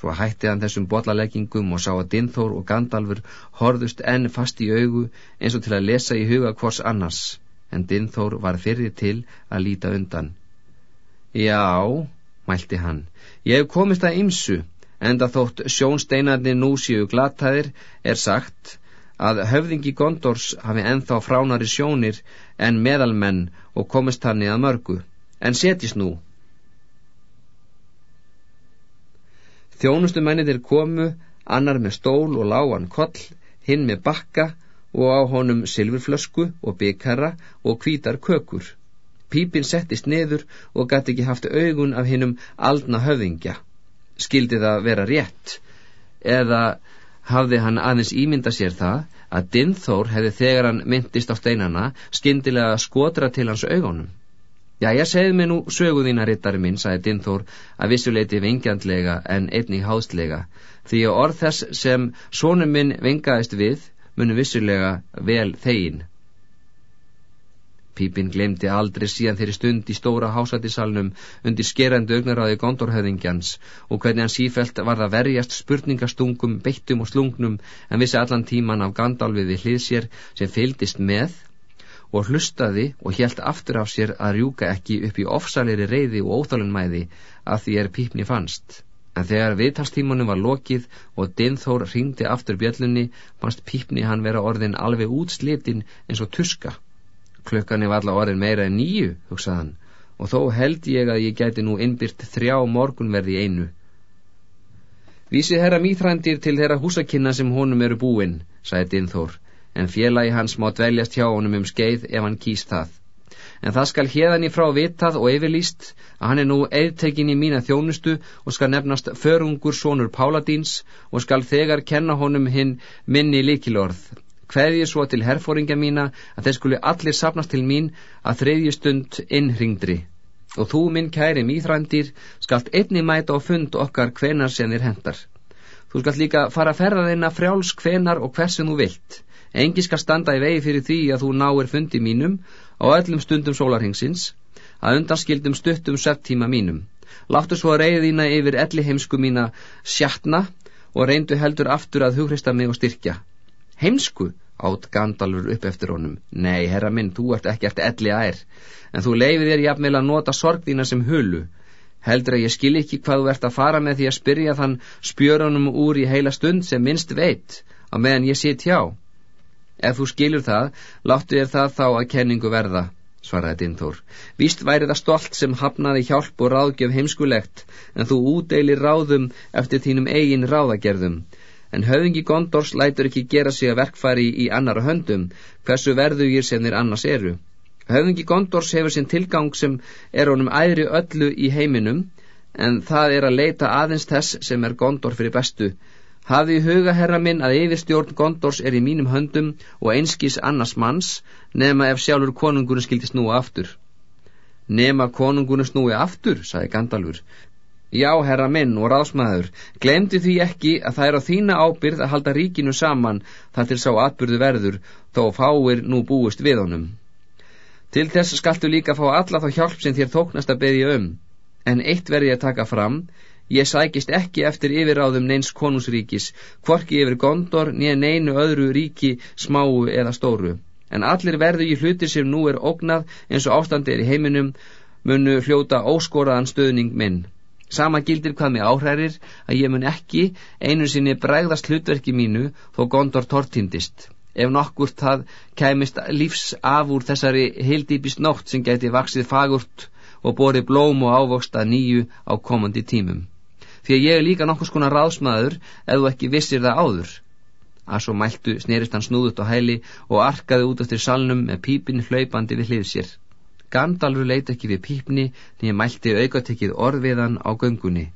Svo hætti hann þessum botlaleggingum og sá að Dinþór og Gandalfur horðust enn fast í augu eins og til að lesa í huga hvors annars, en Dinþór var fyrir til að líta undan. Já, mælti hann, ég hef komist að ymsu, enda þótt sjónsteinarnir nú séu glataðir er sagt að höfðingi Gondors hafi enþá fránari sjónir en meðalmenn og komist hann í að mörgu, en setjist nú. Þjónustumennir komu, annar með stól og lágan koll, hinn með bakka og á honum silfurflösku og byggherra og hvítar kökur. Pípin settist neður og gæti ekki haft augun af hinnum aldna höfðingja. Skildi það vera rétt, eða hafði hann aðeins ímynda sér það að Dinþór hefði þegar hann myndist á steinana skindilega skotra til hans augunum. Já, ég segði mig nú sögu þína, rittari minn, sagði Dinþór, að vissuleiti vingjandlega en einnig háðslega, því að orð þess sem sónum minn vingaðist við, munu vissulega vel þegin. Pípinn glemdi aldrei síðan þeirri stund í stóra hásættisalnum undir skerandi augnaráði gondorhöðingjans og hvernig hann sífælt var það verjast spurningastungum, beittum og slungnum en vissi allan tíman af Gandalfið við hlið sér sem fylgdist með og hlustaði og helt aftur af sér að rjúka ekki upp í ofsalegri reyði og óþálunmæði að því er pípni fannst. En þegar viðtastímunum var lokið og Dinþór ringdi aftur bjöllunni, fannst pípni hann vera orðin alveg útslitinn eins og tuska. Klukkan er alla orðin meira en nýju, hugsaðan, og þó held ég að ég gæti nú innbyrt þrjá morgunverði einu. Vísið herra mýþrændir til þeirra húsakinna sem honum eru búinn, sagði Dinþór, en félagi hans má dveljast hjá honum um skeið ef hann kýst það. En það skal hérðan í frá vitað og yfirlýst að hann er nú eðtekinn í mína þjónustu og skal nefnast förungur sonur Páladíns og skal þegar kenna honum hinn minni líkilorð. Hveði svo til herfóringa mína að þeir skuli allir sapnast til mín að þreyðju stund innringdri. Og þú, minn kæri mýþrændir, skalt einni mæta á fund okkar hvenar sem þér hendar. Þú skalt líka fara að ferða þeina frjáls hvenar og hversu þú vilt Engi skal standa í vegi fyrir því að þú náir fundi mínum á öllum stundum sólarhengsins, að undanskildum stuttum septíma mínum. Láttu svo að reyði þína yfir elli heimsku mína sjatna og reyndu heldur aftur að hughrista mig og styrkja. Heimsku, átt Gandalfur upp eftir honum. Nei, herra minn, þú ert ekki eftir elli ær, en þú leifir þér jafnvel að nota sorg þína sem hulu. Heldur að ég skil ekki hvað þú ert að fara með því að spyrja þann spjörunum úr í heila stund sem minnst veit, á meðan ég sitt hjá. Ef þú skilur það, láttu þér það þá að kenningu verða, svaraði Dinþór. Víst væri það stolt sem hafnaði hjálp og ráðgjöf heimskulegt, en þú úteilir ráðum eftir þínum eigin ráðagerðum en höfðingi Gondors lætur ekki gera sig að verkfæri í annara höndum, hversu verðugir sem þeir annars eru. Höfðingi Gondors hefur sinn tilgang sem er honum æðri öllu í heiminum, en það er að leita aðeins þess sem er Gondor fyrir bestu. Hafi í huga herra minn að yfirstjórn Gondors er í mínum höndum og einskís annars manns, nema ef sjálfur konungunum skildi snúa aftur. Nema konungunum snúi aftur, sagði Gandalfur, Já, herra minn og ráðsmaður, glemdi því ekki að það er á þína ábyrð að halda ríkinu saman þar til sá atbyrðu verður, þó fáir nú búist við honum. Til þess skaltu líka fá alla þá hjálp sem þér þóknast að beðja um, en eitt verði að taka fram, ég sækist ekki eftir yfirráðum neins konungsríkis, hvorki yfir gondor nýja neinu öðru ríki, smáu eða stóru. En allir verðu í hlutir sem nú er ógnað eins og ástandi er í heiminum, munu fljóta óskoraðan stöðning minn. Sama gildir hvað mig áhrærir að ég mun ekki einu sinni bregðast hlutverki mínu þó gondor tortindist. Ef nokkur það kæmist lífs af úr þessari hildýpist nótt sem geti vaksið fagurt og borið blóm og ávokst að nýju á komandi tímum. Því að ég er líka nokkus konar ráðsmaður ef þú ekki vissir það áður. Að svo mæltu snerist hann snúðut á hæli og arkaði út eftir salnum með pípin hlaupandi við hlið sér. Gandalfur leit ekki við pípni nýja mælti aukatekið orðviðan á göngunni.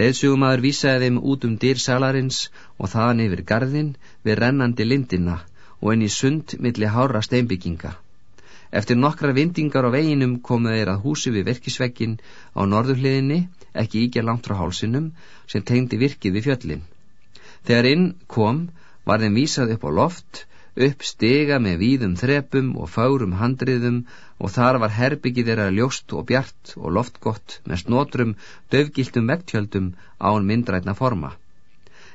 Leðsugumadur vísaði þeim út um dýrsalarins og þaðan yfir gardin við rennandi lindina og inn í sund milli hára steinbygginga. Eftir nokkra vindingar á veginum komuð þeir að húsi við virkisvekkin á norðurhliðinni, ekki íkja langt frá hálsinum, sem tengdi virkið við fjöllin. Þegar inn kom var þeim vísað upp á loft upp stiga með víðum þrepum og fárum handriðum og þar var herbyggið þeirra ljóst og bjart og loftgott með snotrum, döfgiltum vegtjöldum án myndrætna forma.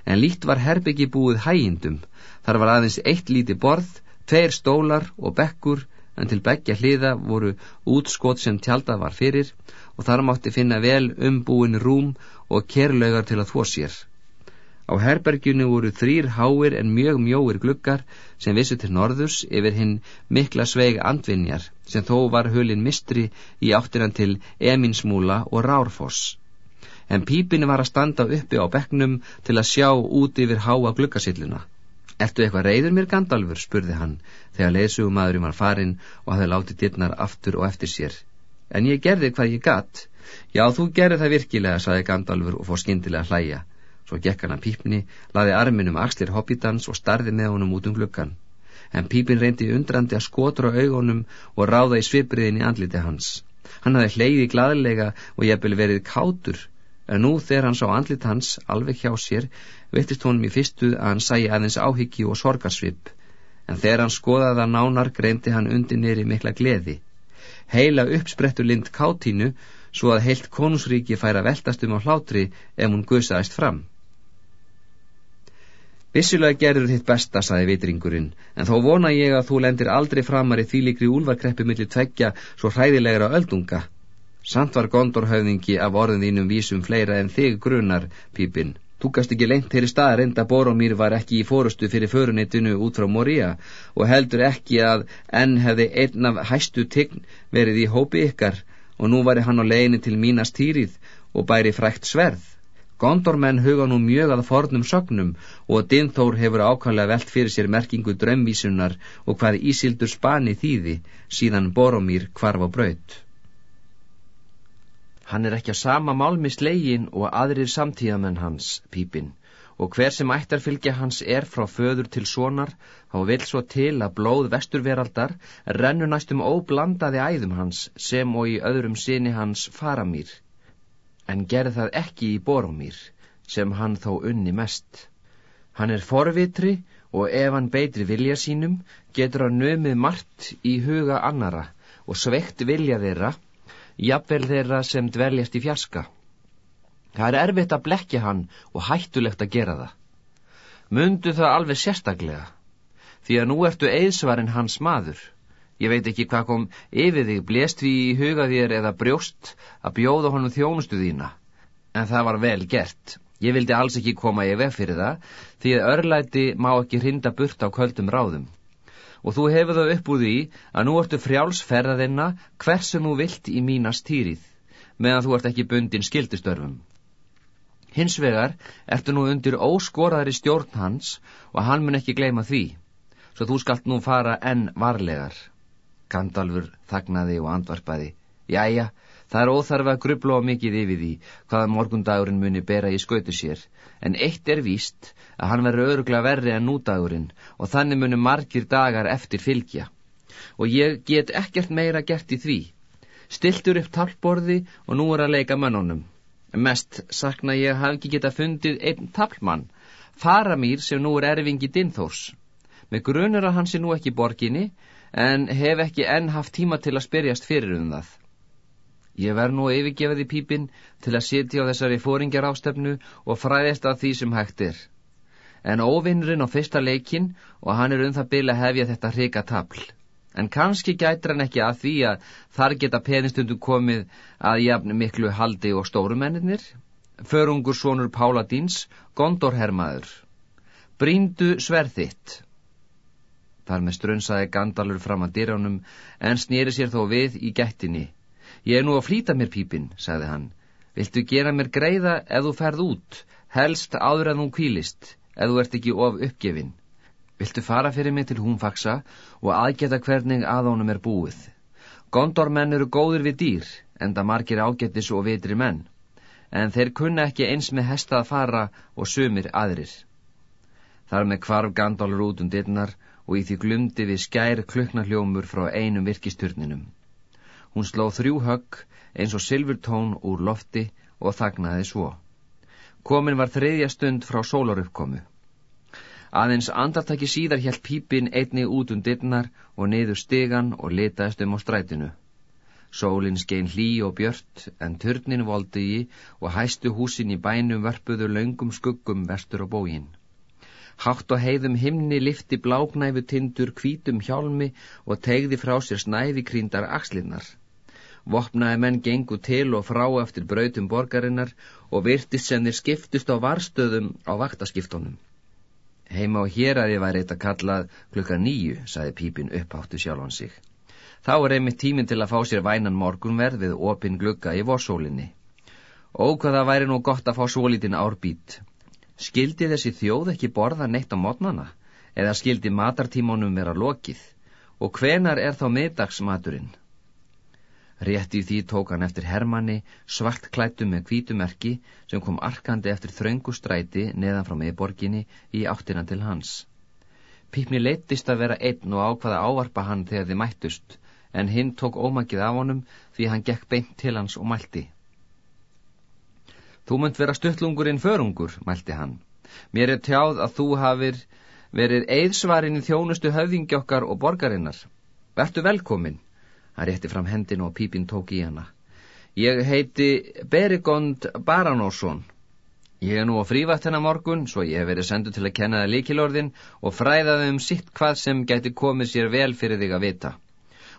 En lít var herbyggi búið hægindum, þar var aðeins eitt líti borð, tveir stólar og bekkur, en til begja hliða voru útskot sem tjálta var fyrir og þar mátti finna vel umbúin rúm og kerlaugar til að þvó sér. Á herbergjunu voru þrýr háir en mjög mjóir gluggar sem vissu til norðurs yfir hinn mikla sveig andvinjar sem þó var hulin mistri í áttinan til Eminsmúla og Rárfoss. En pípinu var að standa uppi á bekknum til að sjá út yfir háa gluggasilluna. Ertu eitthvað reyður mér Gandalfur, spurði hann, þegar leðsugumadurinn var farin og hafði látið dittnar aftur og eftir sér. En ég gerði hvað ég gatt. Já, þú gerði það virkilega, saði Gandalfur og fór skindilega hlæja. Svo gekk hann að pípni, laði arminum axlir hobbitans og starði með honum út um gluggan. En pípin reyndi undrandi að skotra augunum og ráða í svipriðin í andliti hans. Hann hafði hleyði gladlega og jæfnvel verið kátur, en nú þegar hann sá andlit hans alveg hjá sér, veittist honum í fyrstu að hann sæi aðeins áhyggju og sorgarsvip. En þegar hann skoðaði að nánar greindi hann undir nýri mikla gleði. Heila uppsprettu lind kátínu svo að heilt konusríki færa veltast um á hlátri ef hún gusaðist fram. Vissulega gerður þitt besta, saði vitringurinn, en þó vona ég að þú lendir aldrei framar í þýlikri úlvarkreppi millir tveggja svo hræðilegra öldunga. Samt var gondorhauðingi af orðin þínum vísum fleira en þig grunar, pípinn. Þú gast ekki lengt þeirri staðar enda Boromír var ekki í fórustu fyrir förunitinu út frá Moria og heldur ekki að enn hefði einn af hæstu tign verið í hópi ykkar og nú var hann á leginu til mínast týrið og bæri frækt sverð. Gondormenn huga nú mjög að fornum sögnum og Dinþór hefur ákvæmlega velt fyrir sér merkingu drömmvísunar og hvað Ísildur spani þýði síðan Boromír kvarf á braut. Hann er ekki að sama málmi slegin og aðrir samtíðamenn hans, pípin, og hver sem ættarfylgja hans er frá föður til sonar, þá vil svo til að blóð vesturveraldar rennu næstum óblandaði æðum hans sem og í öðrum sinni hans faramýr en gerð það ekki í Boromír, sem hann þó unni mest. Hann er forvitri og ef hann beitri vilja sínum, getur hann nömið margt í huga annara og sveikt vilja þeirra, jafnvel þeirra sem dveljast í fjarska. Það er erfitt að blekja hann og hættulegt að gera það. Mundu það alveg sérstaklega. því að nú ertu eðsvarinn hans maður. Ég veit ekki hvað kom yfir þig, blést því í huga þér eða brjóst að bjóða honum þjónustu þína. En það var vel gert. Ég vildi alls ekki koma ég veg fyrir það, því að örlæti má ekki hrinda burt á köldum ráðum. Og þú hefur það upp úr því að nú ertu frjálsferðaðinna hversu nú vilt í mínast týrið, meðan þú ert ekki bundin skildistörfum. Hins vegar ertu nú undir óskoraðri stjórn hans og hann mun ekki gleyma því, svo þú skalt nú fara enn varlegar. Gandalfur þagnaði og andvarpaði. Jæja, það er óþarfa að grubla á mikið yfir því hvaða morgundagurinn muni bera í skautu sér, en eitt er víst að hann verður öruglega verri en núdagurinn og þannig muni margir dagar eftir fylgja. Og ég get ekkert meira gert í því. Stiltur upp talborði og nú er að leika mönnunum. Mest sakna ég hafi ekki geta fundið einn talmann, Faramýr sem nú er erfingi Dinþórs. Með grunur að hann sé nú ekki borginni, en hef ekki enn haft tíma til að spyrjast fyrir um það. Ég verð nú að yfirgefa því pípinn til að sitja á þessari fóringjar ástefnu og fræðist að því sem hægt er. En óvinnurinn á fyrsta leikin og hann er um það byrja að hefja þetta hrika tapl. En kannski gætir hann ekki að því að þar geta peninstundum komið að jafn miklu haldi og stórumennir. Förungur svonur Páladíns, Gondorhermaður. Bríndu sverðitt. Þar með strunsaði Gandalfur fram að dyrjánum en snýri sér þó við í gettinni. Ég er nú að flýta mér pípinn, sagði hann. Viltu gera mér greiða ef þú ferð út, helst áður að þú kvílist, ef þú ert ekki of uppgefin. Viltu fara fyrir mig til húnfaksa og aðgeta hvernig aðónum er búið. Gondormenn eru góður við dýr, enda margir ágetis og vitri menn, en þeir kunna ekki eins með hesta að fara og sumir aðrir. Þar með kvarf Gandalfur út um dittnar og í því glumdi við skær kluknarhljómur frá einum virkisturninum. Hún sló þrjú högg eins og silfurtón úr lofti og þagnaði svo. Komin var þriðja stund frá sólaruppkomu. Aðeins andartaki síðar hjælt pípin einni út um dittnar og niður stegan og litaðist um á strætinu. Sólinn skein hlý og björt en turnin voldi í og hæstu húsin í bænum verpuðu laungum skuggum vestur á bóginn. Hátt og heiðum himni lifti bláknæfu tindur kvítum hjálmi og tegði frá sér snæði kríndar axlinnar. Vopnaði menn gengu til og frá eftir brautum borgarinnar og virtist sem þeir skiptust á varstöðum á vaktaskiptunum. Heima og hér að ég væri eitt að kallað klukka nýju, saði pípin uppháttu sjálfan sig. Þá er einmitt tímin til að fá sér vænan morgunverð við opin glukka í vorsólinni. Ó hvað það væri nú gott að fá svolítinn árbít. Skildi þessi þjóð ekki borða neitt á mótnana eða skildi matartímónum vera lokið og hvenar er þá miðdagsmaturinn? Rétti því tók hann eftir Hermanni svart klættu með kvítumerki sem kom arkandi eftir þraungu stræti neðan frá miðborginni í áttina til hans. Pípni leittist að vera einn og ákvaða ávarpa hann þegar þið mættust en hinn tók ómakið af honum því hann gekk beint til hans og mælti. Þú munt vera stuttlungurinn förungur, mælti hann. Mér er tjáð að þú hafir verið eðsvarinn í þjónustu höfðingjokkar og borgarinnar. Vertu velkomin. Hann rétti fram hendin og pípin tók í hana. Ég heiti Berigond Baranósson. Ég er nú á frívat hennar morgun, svo ég hef verið sendu til að kenna það líkilorðin og fræðaði um sitt hvað sem gæti komið sér vel fyrir þig að vita.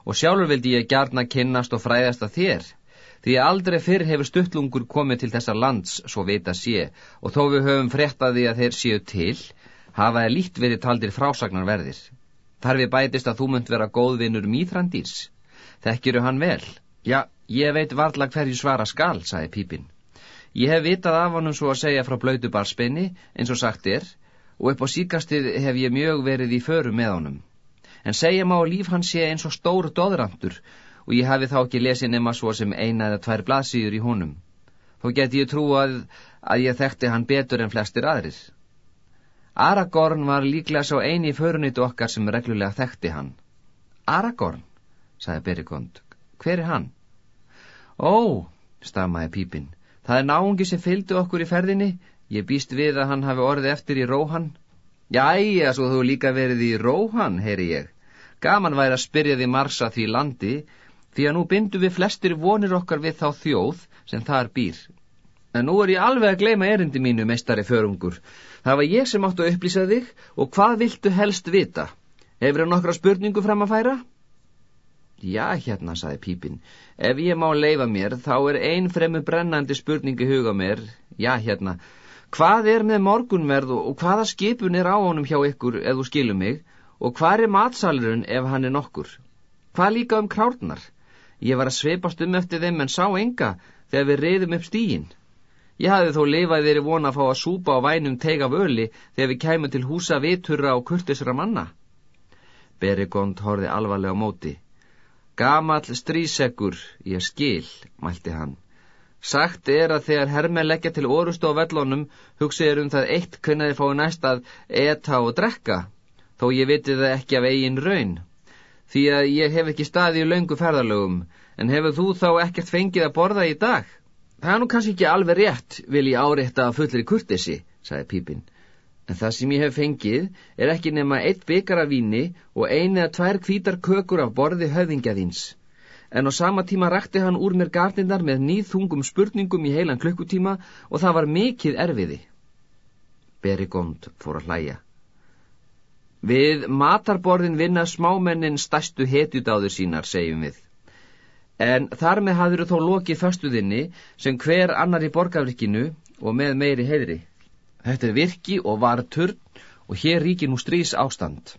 Og sjálfur vildi ég gjarna kynnast og fræðast að þér, Því aldrei fyrr hefur stuttlungur komið til þessa lands, svo vita sé, og þó við höfum frettaði að þeir séu til, hafa þeir lít verið taldir frásagnarverðir. Þar við bætist að þú munt vera góðvinnur mýþrandís. Þekkiru hann vel? Já, ég veit varla hverju svara skal, sagði Pípin. Ég hef vitað af honum svo að segja frá blöytubarspenni, eins og sagt er, og upp á síkastið hef ég mjög verið í föru með honum. En segja má líf hans sé eins og stór dóðrandur, og ég hafi þá ekki lesið nema svo sem eina eða tvær blaðsýður í honum. Þó geti ég trú að, ég þekkti hann betur en flestir aðrir. Aragorn var líklega svo eini förunitu okkar sem reglulega þekkti hann. Aragorn, sagði Berikond, hver er hann? Ó, stamaði Pípin, það er náungi sem fylgdu okkur í ferðinni, ég býst við að hann hafi orðið eftir í Róhan. Jæja, svo þú líka verið í Róhan, heyri ég. Gaman væri að spyrja því marsa því landi, því að nú bindu við flestir vonir okkar við þá þjóð sem þar býr. En nú er ég alveg að gleyma erindi mínu, meistari förungur. Það var ég sem áttu að upplýsa þig og hvað viltu helst vita? Hefur það nokkra spurningu fram að færa? Já, hérna, saði Pípin, ef ég má leifa mér, þá er ein fremur brennandi spurningi huga mér. Já, hérna, hvað er með morgunverð og hvaða skipun er á honum hjá ykkur, ef þú skilum mig, og hvað er matsalurinn ef hann er nokkur? Hvað líka um krárnar? Ég var að sveipast um eftir þeim en sá enga þegar við reyðum upp stígin. Ég hafði þó lifað þeirri vona að fá að súpa á vænum teig af öli þegar við kæmum til húsa viturra og kurtisra manna. Berigond horfi alvarlega á móti. Gamall strísekkur, ég skil, mælti hann. Sagt er að þegar hermen leggja til orustu á vellunum, hugsiður um það eitt þeir fái næst að eta og drekka, þó ég viti það ekki af eigin raun. Því að ég hef ekki staði í laungu ferðalögum, en hefur þú þá ekkert fengið að borða í dag? Það er nú kannski ekki alveg rétt, vil ég áreita að fullri kurtesi, sagði Pípinn en það sem ég hef fengið er ekki nema eitt byggar af víni og eini eða tvær kvítar kökur af borði höfðingjaðins. En á sama tíma rakti hann úr mér gardinnar með nýðþungum spurningum í heilan klukkutíma og það var mikið erfiði. Berigond fór að hlæja. Við matarborðin vinna smámennin stærstu hetjudáður sínar, segjum við. En þar með hafður þó lokið föstuðinni sem hver annar í borgarvirkinu og með meiri heidri. Þetta er virki og varturn og hér ríkir nú strís ástand.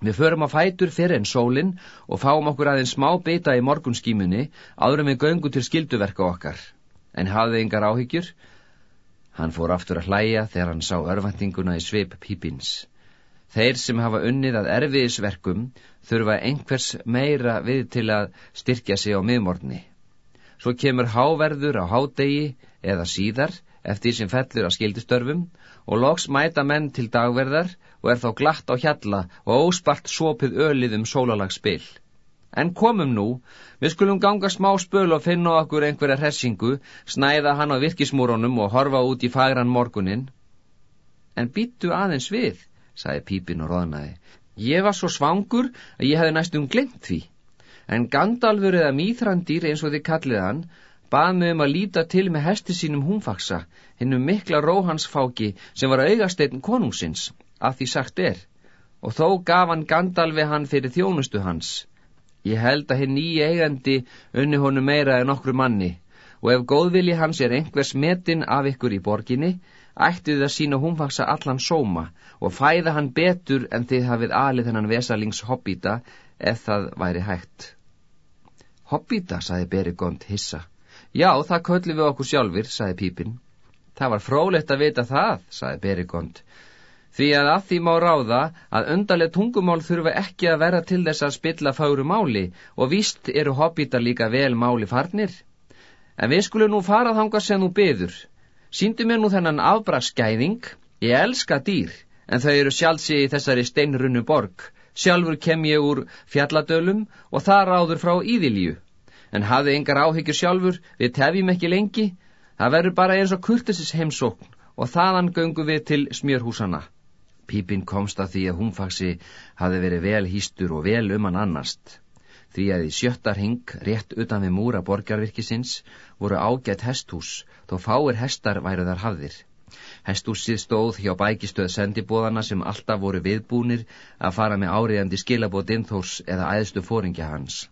Við förum að fætur fyrir en sólinn og fáum okkur aðeins smá beita í morgunskímunni áðurum við göngu til skilduverka okkar. En hafði yngar áhyggjur? Hann fór aftur að hlæja þegar hann sá örvendinguna í sveip pípins. Þeir sem hafa unnið að erfiðisverkum þurfa einhvers meira við til að styrkja sig á miðmorni. Svo kemur háverður á hádegi eða síðar eftir sem fellur að skildistörfum og loks mæta menn til dagverðar og er þá glatt á hjalla og óspart sopið ölið um sólalagspill. En komum nú, við skulum ganga smá spöl og finna okkur einhverja hressingu, snæða hann á virkismúronum og horfa út í fagran morgunin. En býttu aðeins við, sagði Pípin og roðnaði. Ég var svo svangur að ég hefði næstum glemt því. En Gandalfur eða Mýþrandýr eins og þið kallið hann, bað mig um að líta til með hesti sínum húnfaksa, hinnum mikla róhansfáki sem var augasteinn konungsins, að því sagt er, og þó gaf hann Gandalfi hann fyrir þjónustu hans. Ég held að hinn nýja eigandi unni honu meira en okkur manni, og ef góðvilji hans er einhvers metin af ykkur í borginni, ættu þið að sína húnfaksa allan sóma og fæða hann betur en þið hafið alið þennan vesalings hobbita ef það væri hægt. Hobbita, saði Berigond hissa. Já, það köllum við okkur sjálfur, saði Pípin. Það var frólætt að vita það, saði Berigond. Því að að því má ráða að undarlega tungumál þurfa ekki að vera til þess að spilla fáru máli og víst eru hobbítar líka vel máli farnir. En við skulum nú fara þanga sem þú byður. Sýndu mér nú þennan afbraskæðing. Ég elska dýr, en þau eru sjálfsi í þessari steinrunnu borg. Sjálfur kem ég úr fjalladölum og þar áður frá Íðilju en hafði engar áhyggjur sjálfur, við tefjum ekki lengi, það verður bara eins og kurtisis heimsókn og þaðan göngum við til smjörhúsana. Pípinn komst að því að húnfaksi hafði verið vel hýstur og vel um hann annast. Því að í sjöttar hing, rétt utan við múra borgarvirkisins, voru ágætt hesthús, þó fáir hestar væru þar hafðir. Hesthúsið stóð hjá bækistöð sendibóðana sem alltaf voru viðbúnir að fara með áriðandi skilabóð Dinþórs eða æðstu fóringja hans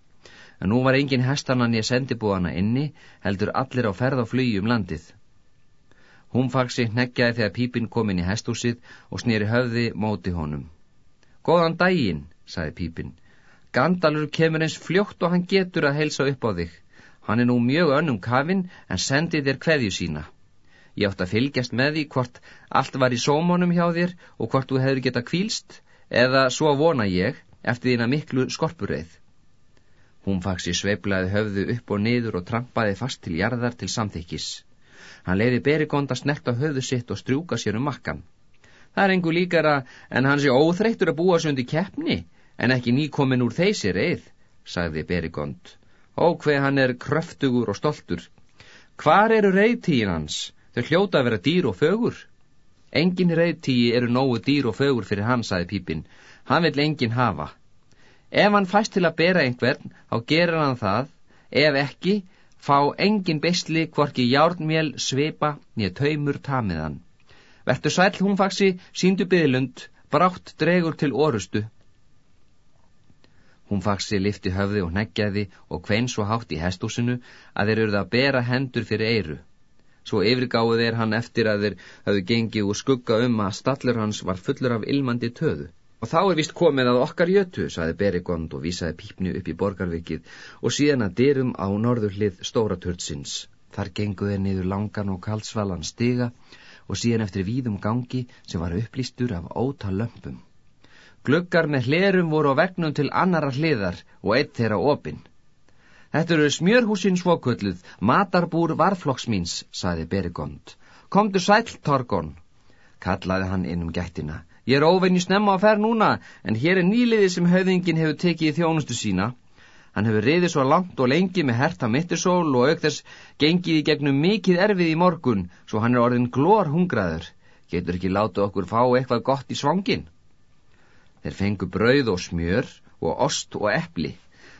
en nú var engin hestanann ég sendibúana inni, heldur allir á ferð og flugi um landið. Hún faksi hneggjaði þegar pípinn kom inn í hestúsið og snýri höfði móti honum. Góðan daginn, saði pípinn. Gandalur kemur eins fljótt og hann getur að heilsa upp á þig. Hann er nú mjög önnum kafinn en sendi þér kveðju sína. Ég átt að fylgjast með því hvort allt var í sómónum hjá þér og hvort þú hefur getað kvílst, eða svo vona ég eftir þína miklu skorpureið. Hún faksi sveiplaði höfðu upp og niður og trampaði fast til jarðar til samþykkis. Hann leiði berigond að snerta höfðu sitt og strjúka sér um makkan. Það er engu líkara en hann sé óþreyttur að búa sundi keppni en ekki nýkomin úr þeysir eið, sagði berigond. Ó hver hann er kröftugur og stoltur. Hvar eru reyðtíin hans? Þau hljóta að vera dýr og fögur. Engin reyðtíi eru nógu dýr og fögur fyrir hann, sagði pípinn. Hann vil engin hafa. Ef hann fæst til að bera einhvern, þá gerir hann það, ef ekki, fá engin beisli hvorki járnmél, sveipa, nýja taumur tamiðan. Vertu sæl húnfaksi, síndu byðlund, brátt dregur til orustu. Hún faksi lifti höfði og neggjaði og kvein svo hátt í hestúsinu að þeir eruð að bera hendur fyrir eiru. Svo yfirgáðu þeir hann eftir að þeir hafðu gengið úr skugga um að stallur hans var fullur af ilmandi töðu. Og þá er vist komið að okkar jötu, saði Berigond og vísaði pípnu upp í borgarvikið og síðan að dyrum á norður hlið stóratörtsins. Þar genguði niður langan og kaldsvalan stiga og síðan eftir víðum gangi sem var upplýstur af óta lömpum. Gluggar með hlerum voru á vegnum til annara hliðar og eitt þeirra opinn. Þetta eru smjörhúsin svokölluð, matarbúr varflokksmíns, saði Berigond. Komdu sæl, Torgon, kallaði hann inn um gættina. Ég er óvenju snemma að fer núna, en hér er nýliði sem höfðingin hefur tekið í þjónustu sína. Hann hefur riðið svo langt og lengi með herta mittisól og auk þess gengið í gegnum mikið erfið í morgun, svo hann er orðin glór hungraður. Getur ekki láta okkur fá eitthvað gott í svangin? Þeir fengu brauð og smjör og ost og epli.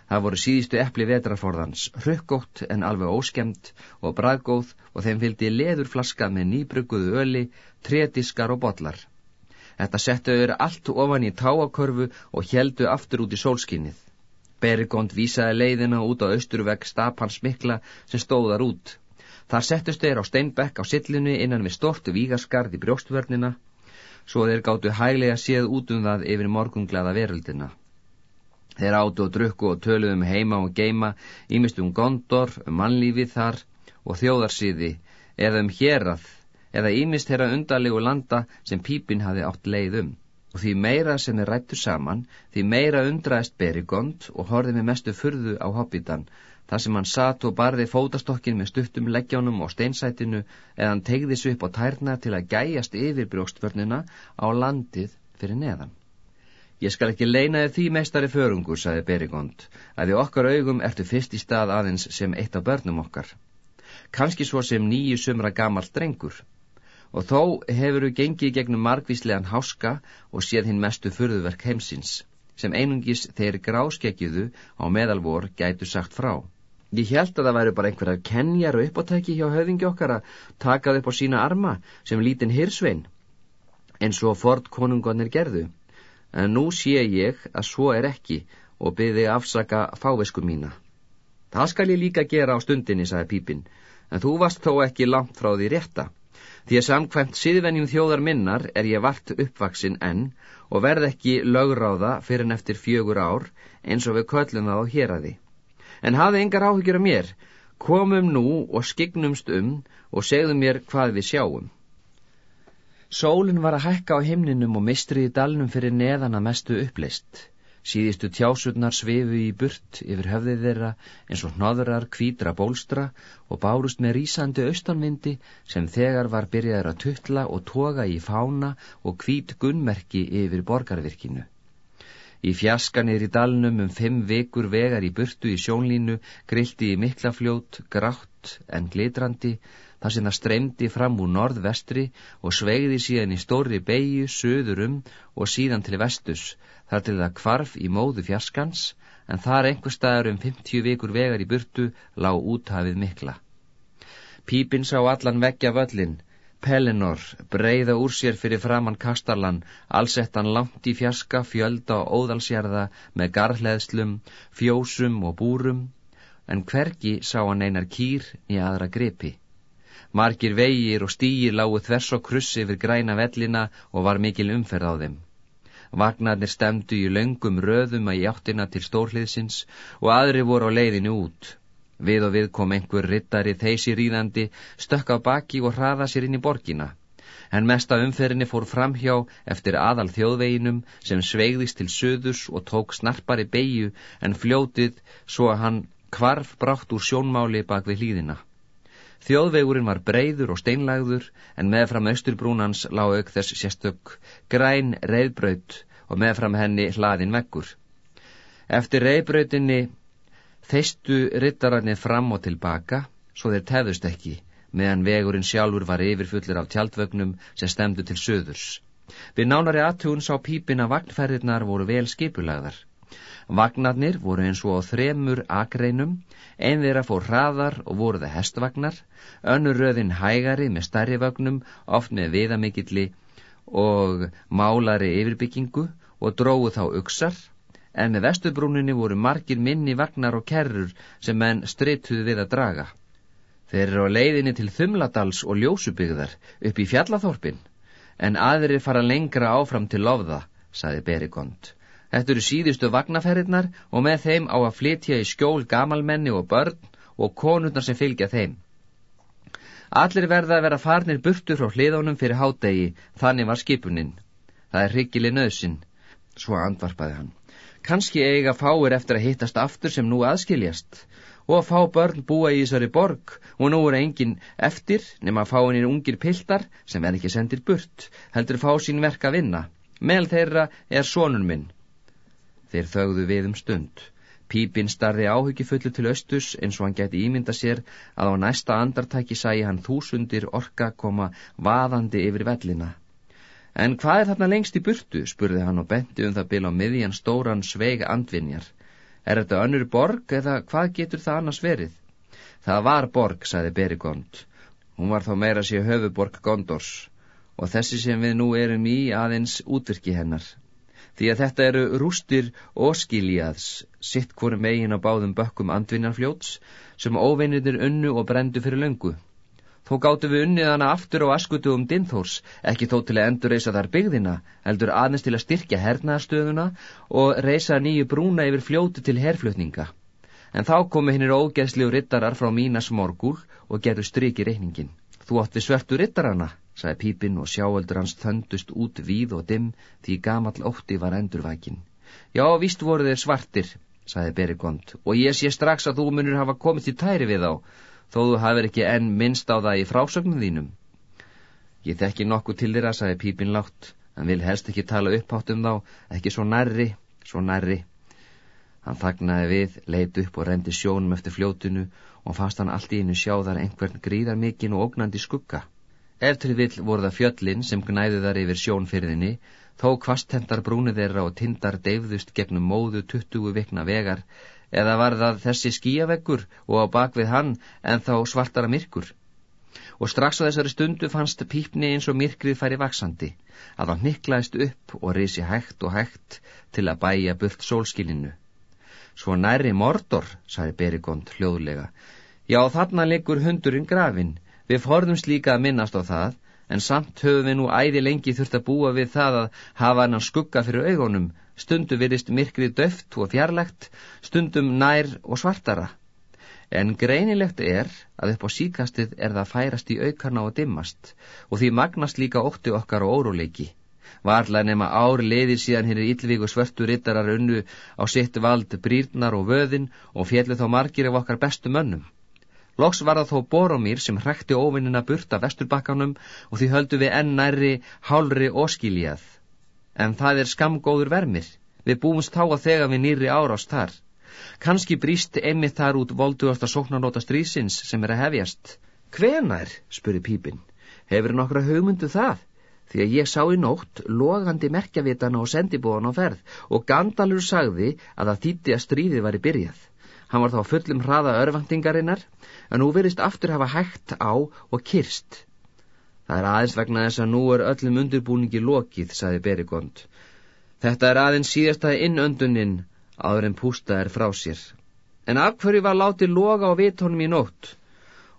Það voru síðistu epli vetrarforðans, rukkótt en alveg óskemmt og bræðgóð og þeim fylgdi leðurflaska með nýbrugguðu öli, tretiskar og botlar. Þetta settu þeir allt ofan í táakörfu og heldu aftur út í sólskinnið. Bergond vísaði leiðina út á austurvegg stapans mikla sem stóðar út. Þar settust þeir á steinbekk á sillinu innan við stortu vígaskarð í brjóstvörnina, svo þeir gáttu hæglega séð út um það yfir morgunglaða veröldina. Þeir áttu og drukku og töluðum um heima og geima, ímist um gondor, um mannlífið þar og þjóðarsýði, eða um hérað eða ímist þeirra undarlegu landa sem pípin hafi átt leið um. Og því meira sem þeir rættu saman, því meira undraðist Berigond og horfið með mestu furðu á hobbitan, þar sem hann satt og barði fótastokkin með stuttum leggjónum og steinsætinu eða hann tegði svo upp á tærna til að gæjast yfir brjókstvörnina á landið fyrir neðan. Ég skal ekki leina þið því meistari förungur, sagði Berigond, að því okkar augum ertu fyrst í stað aðeins sem eitt af börnum okkar. Kanski svo sem nýju sumra gamalt drengur og þó hefuru gengið gegnum margvíslegan háska og séð hinn mestu fyrðuverk heimsins, sem einungis þeir gráskeggjuðu á meðalvor gætu sagt frá. Ég held að það væri bara einhverjar kenjar og uppáttæki hjá höfðingi okkar að takað upp á sína arma sem lítinn hirsvein, eins og Ford konungonir gerðu. En nú sé ég að svo er ekki og byrði afsaka fávisku mína. Það skal ég líka gera á stundinni, sagði Pípinn, en þú varst þó ekki langt frá því rétta. Því að samkvæmt síðvenjum þjóðar minnar er ég vart uppvaksin enn og verð ekki lögráða fyrir en eftir fjögur ár eins og við köllum það á hér að því. En hafði engar áhyggjur af mér, komum nú og skignumst um og segðum mér hvað við sjáum. Sólinn var að hækka á himninum og mistriði dalnum fyrir neðan að mestu uppleist. Síðistu tjásurnar svefu í burt yfir höfðið þeirra eins og hnoðrar kvítra bólstra og bárust með rýsandi austanvindi sem þegar var byrjaður að tuttla og toga í fána og kvít gunnmerki yfir borgarvirkinu. Í fjaskanir í dalnum um fimm vekur vegar í burtu í sjónlínu grilti í miklafljót, grátt en glitrandi þar sem það streymdi fram úr norð-vestri og sveigði síðan í stóri beigju söður um og síðan til vestus þar til það kvarf í móðu fjaskans en þar einhver staðar um 50 vikur vegar í burtu lág úthafið mikla. Pípin sá allan veggja völlin, Pelinor breyða úr sér fyrir framann kastarlan, allsettan langt í fjaska, fjölda og óðalsjarða með garðleðslum, fjósum og búrum, en hvergi sá hann einar kýr í aðra gripi. Margir vegir og stýgir lágu þvers og kruss yfir græna vellina og var mikil umferð á þeim. Vagnarnir stemdu í löngum röðum að játtina til stórliðsins og aðri voru á leiðinu út. Við og við kom einhver rittari þeysi ríðandi, stökk á baki og hraða sér inn í borgina. En mesta umferðinni fór framhjá eftir aðal þjóðveginum sem sveigðist til söðus og tók snarpari beigju en fljótið svo að hann kvarf brátt úr sjónmáli bak við hlýðina. Þjóðvegurinn var breyður og steinlagður en meðfram austurbrúnans lág auk þess sérstök græn reyðbraut og meðfram henni hlaðin veggur. Eftir reyðbrautinni þeistu rittararnir fram og tilbaka svo þeir tefðust ekki meðan vegurinn sjálfur var yfirfullir af tjaldvögnum sem stemdu til söðurs. Við nánari aðtún sá pípin að vagnferðirnar voru vel skipulagðar. Vagnarnir voru eins og á þremur akreinum, einn þeirra fór hraðar og voru það hestvagnar, önnur röðin hægari með starri vagnum, oft með viðamikilli og málari yfirbyggingu og dróðu þá uksar, en með vesturbrúninni voru margir minni vagnar og kerrur sem menn strituðu við að draga. Þeir eru á leiðinni til Þumladals og Ljósubygðar upp í fjallathorpin, en aðrir fara lengra áfram til lofða, saði Berigond. Þetta eru síðustu vagnaferðirnar og með þeim á að flytja í skjól gamalmenni og börn og konurnar sem fylgja þeim. Allir verða að vera farnir burtur frá hliðónum fyrir hádegi, þannig var skipuninn. Það er hryggili nöðsinn, svo andvarpaði hann. Kanski eiga fáir eftir að hittast aftur sem nú aðskiljast og að fá börn búa í þessari borg og nú er engin eftir nema að fá hennir ungir piltar sem er ekki sendir burt, heldur fá sín verk að vinna. Mel þeirra er sonun minn. Þeir þögðu við um stund. Pípinn starði áhugifullu til austus eins og hann geti ímynda sér að á næsta andartæki sæi hann þúsundir orka koma vaðandi yfir vellina. En hvað er þarna lengst í burtu, spurði hann og benti um það bil á miðjan stóran sveig andvinjar. Er þetta önnur borg eða hvað getur það annars verið? Það var borg, saði Berigond. Hún var þá meira sér höfuborg Gondors og þessi sem við nú erum í aðeins útvirki hennar. Því að þetta eru rústir óskiljaðs, sitt hvorum eigin á báðum bökkum andvinjarfljóts sem óveinirnir unnu og brendu fyrir löngu. Þó gáttu við unnið hana aftur á askutu um Dinþórs, ekki þó til að endur reysa þar byggðina, heldur aðeins til að styrkja hernaðastöðuna og reysa nýju brúna yfir fljótu til herflutninga. En þá komu hinnir ógeðsliu rittarar frá Mínas morgúl og gerðu stryki reyningin. Þú átti svörtu rittarana, sagði Pípinn og sjáöldur hans þöndust út víð og dimm því gamall ótti var endurvækin. Já, víst voru þeir svartir, sagði Berigond, og ég sé strax að þú munur hafa komið til tæri við á þó þú hafið ekki enn minnst á það í frásögnum þínum. Ég þekki nokkuð til að, sagði Pípin látt, en vil helst ekki tala upphátt um þá, ekki svo nærri, svo nærri. Hann þagnaði við, leit upp og rendi sjónum eftir fljótinu og fannst hann allt í einu sjáðar einhvern gríðar mikinn og ógnandi skugga. Eftir vill voru það fjöllin sem gnæði þar yfir sjónfyrðinni, þó kvasthendar brúnið þeirra og tindar deyfðust gegnum móðu tuttugu vikna vegar, eða var það þessi skíaveggur og á bakvið hann en þá svartara myrkur. Og strax á þessari stundu fannst pípni eins og myrkrið færi vaksandi, að hann niklaðist upp og reysi hægt og hægt til að bæja burt sólskilinu. Svo næri mordor, sagði Berigond hljóðlega. Já, þarna liggur hundurinn grafin. Við forðumst líka að minnast á það, en samt höfum við nú æði lengi þurft að búa við það að hafa hann skugga fyrir augunum stundum virist myrkrið döft og fjarlægt, stundum nær og svartara. En greinilegt er að upp á síkastið er það færast í aukarna og dimmast og því magnast líka ótti okkar og óróleiki. Varlega nema ár leiðir síðan hér er yllvíku svörtu rittarar unnu á sitt vald brýrnar og vöðin og fjellu þá margir af okkar bestu mönnum. Loks var það þó Boromír sem hrekti óvinnina burt af vesturbakkanum og því höldu við enn næri hálri óskiljað en það er skamgóður vermir. Við búumst þá að þega við nýri árást þar. Kanski bríst einmitt þar út volduðasta sóknarnóta strísins sem er að hefjast. Hvenær, spuri Pípinn, hefur nokkra hugmyndu um það? Því að ég sá í nótt logandi merkjavitana og sendibóðan á ferð og Gandalur sagði að það þýtti að stríðið var í byrjað. Hann var þá fullum hraða örvendingarinnar en nú verist aftur hafa hægt á og kyrst. Það er aðeins vegna þess að nú er öllum undirbúningi lokið, saði Berigond. Þetta er aðeins síðasta innönduninn áður en pústa er frá sér. En af hverju var látið loga á vitónum í nótt?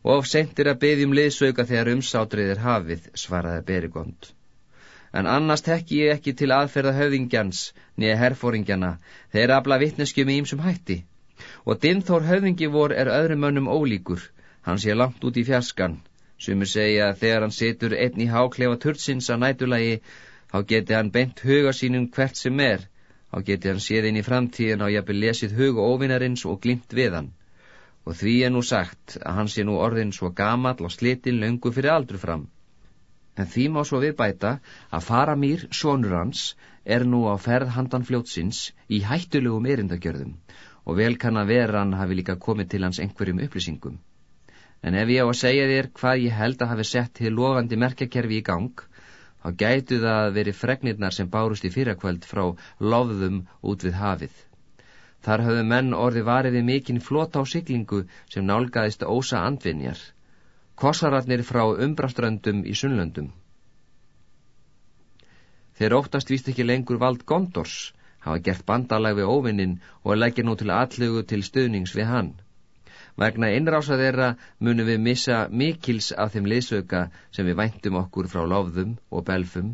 Of sentir að byggjum liðsauka þegar umsátrið er hafið, svaraði Berigond. En annars tekki ég ekki til aðferða höfðingjans, nýja herfóringjana, þeir afla vittneskjum í ýmsum hætti. Og Dinþór höfðingi vor er öðrum mönnum ólíkur, hann sé langt út í fjarskan. Sumur segja að þegar hann situr einn í háklefa turtsins á nætulagi, þá geti hann beint huga sínum hvert sem er, þá geti hann séð inn í framtíðin á jafnvel lesið huga óvinarins og glimt við hann. Og því er nú sagt að hann sé nú orðin svo gamall og slitin löngu fyrir aldru fram. En því má svo við bæta að Faramír, sonur hans, er nú á ferð handan fljótsins í hættulegum erindagjörðum og vel kann að vera hann hafi líka komið til hans einhverjum upplýsingum en ef ég á að segja þér hvað ég held að hafi sett til lofandi merkjakerfi í gang, þá gætu það verið fregnirnar sem bárust í fyrrakvöld frá lofðum út við hafið. Þar höfðu menn orði variði mikinn flota á siglingu sem nálgæðist ósa andvinjar, kossararnir frá umbraströndum í sunnlöndum. Þeir óttast víst ekki lengur vald Gondors, hafa gert bandalag við óvinnin og leggja nú til allugu til stuðnings við hann. Vegna innrása þeirra munum við missa mikils af þeim liðsauka sem við væntum okkur frá lofðum og belfum,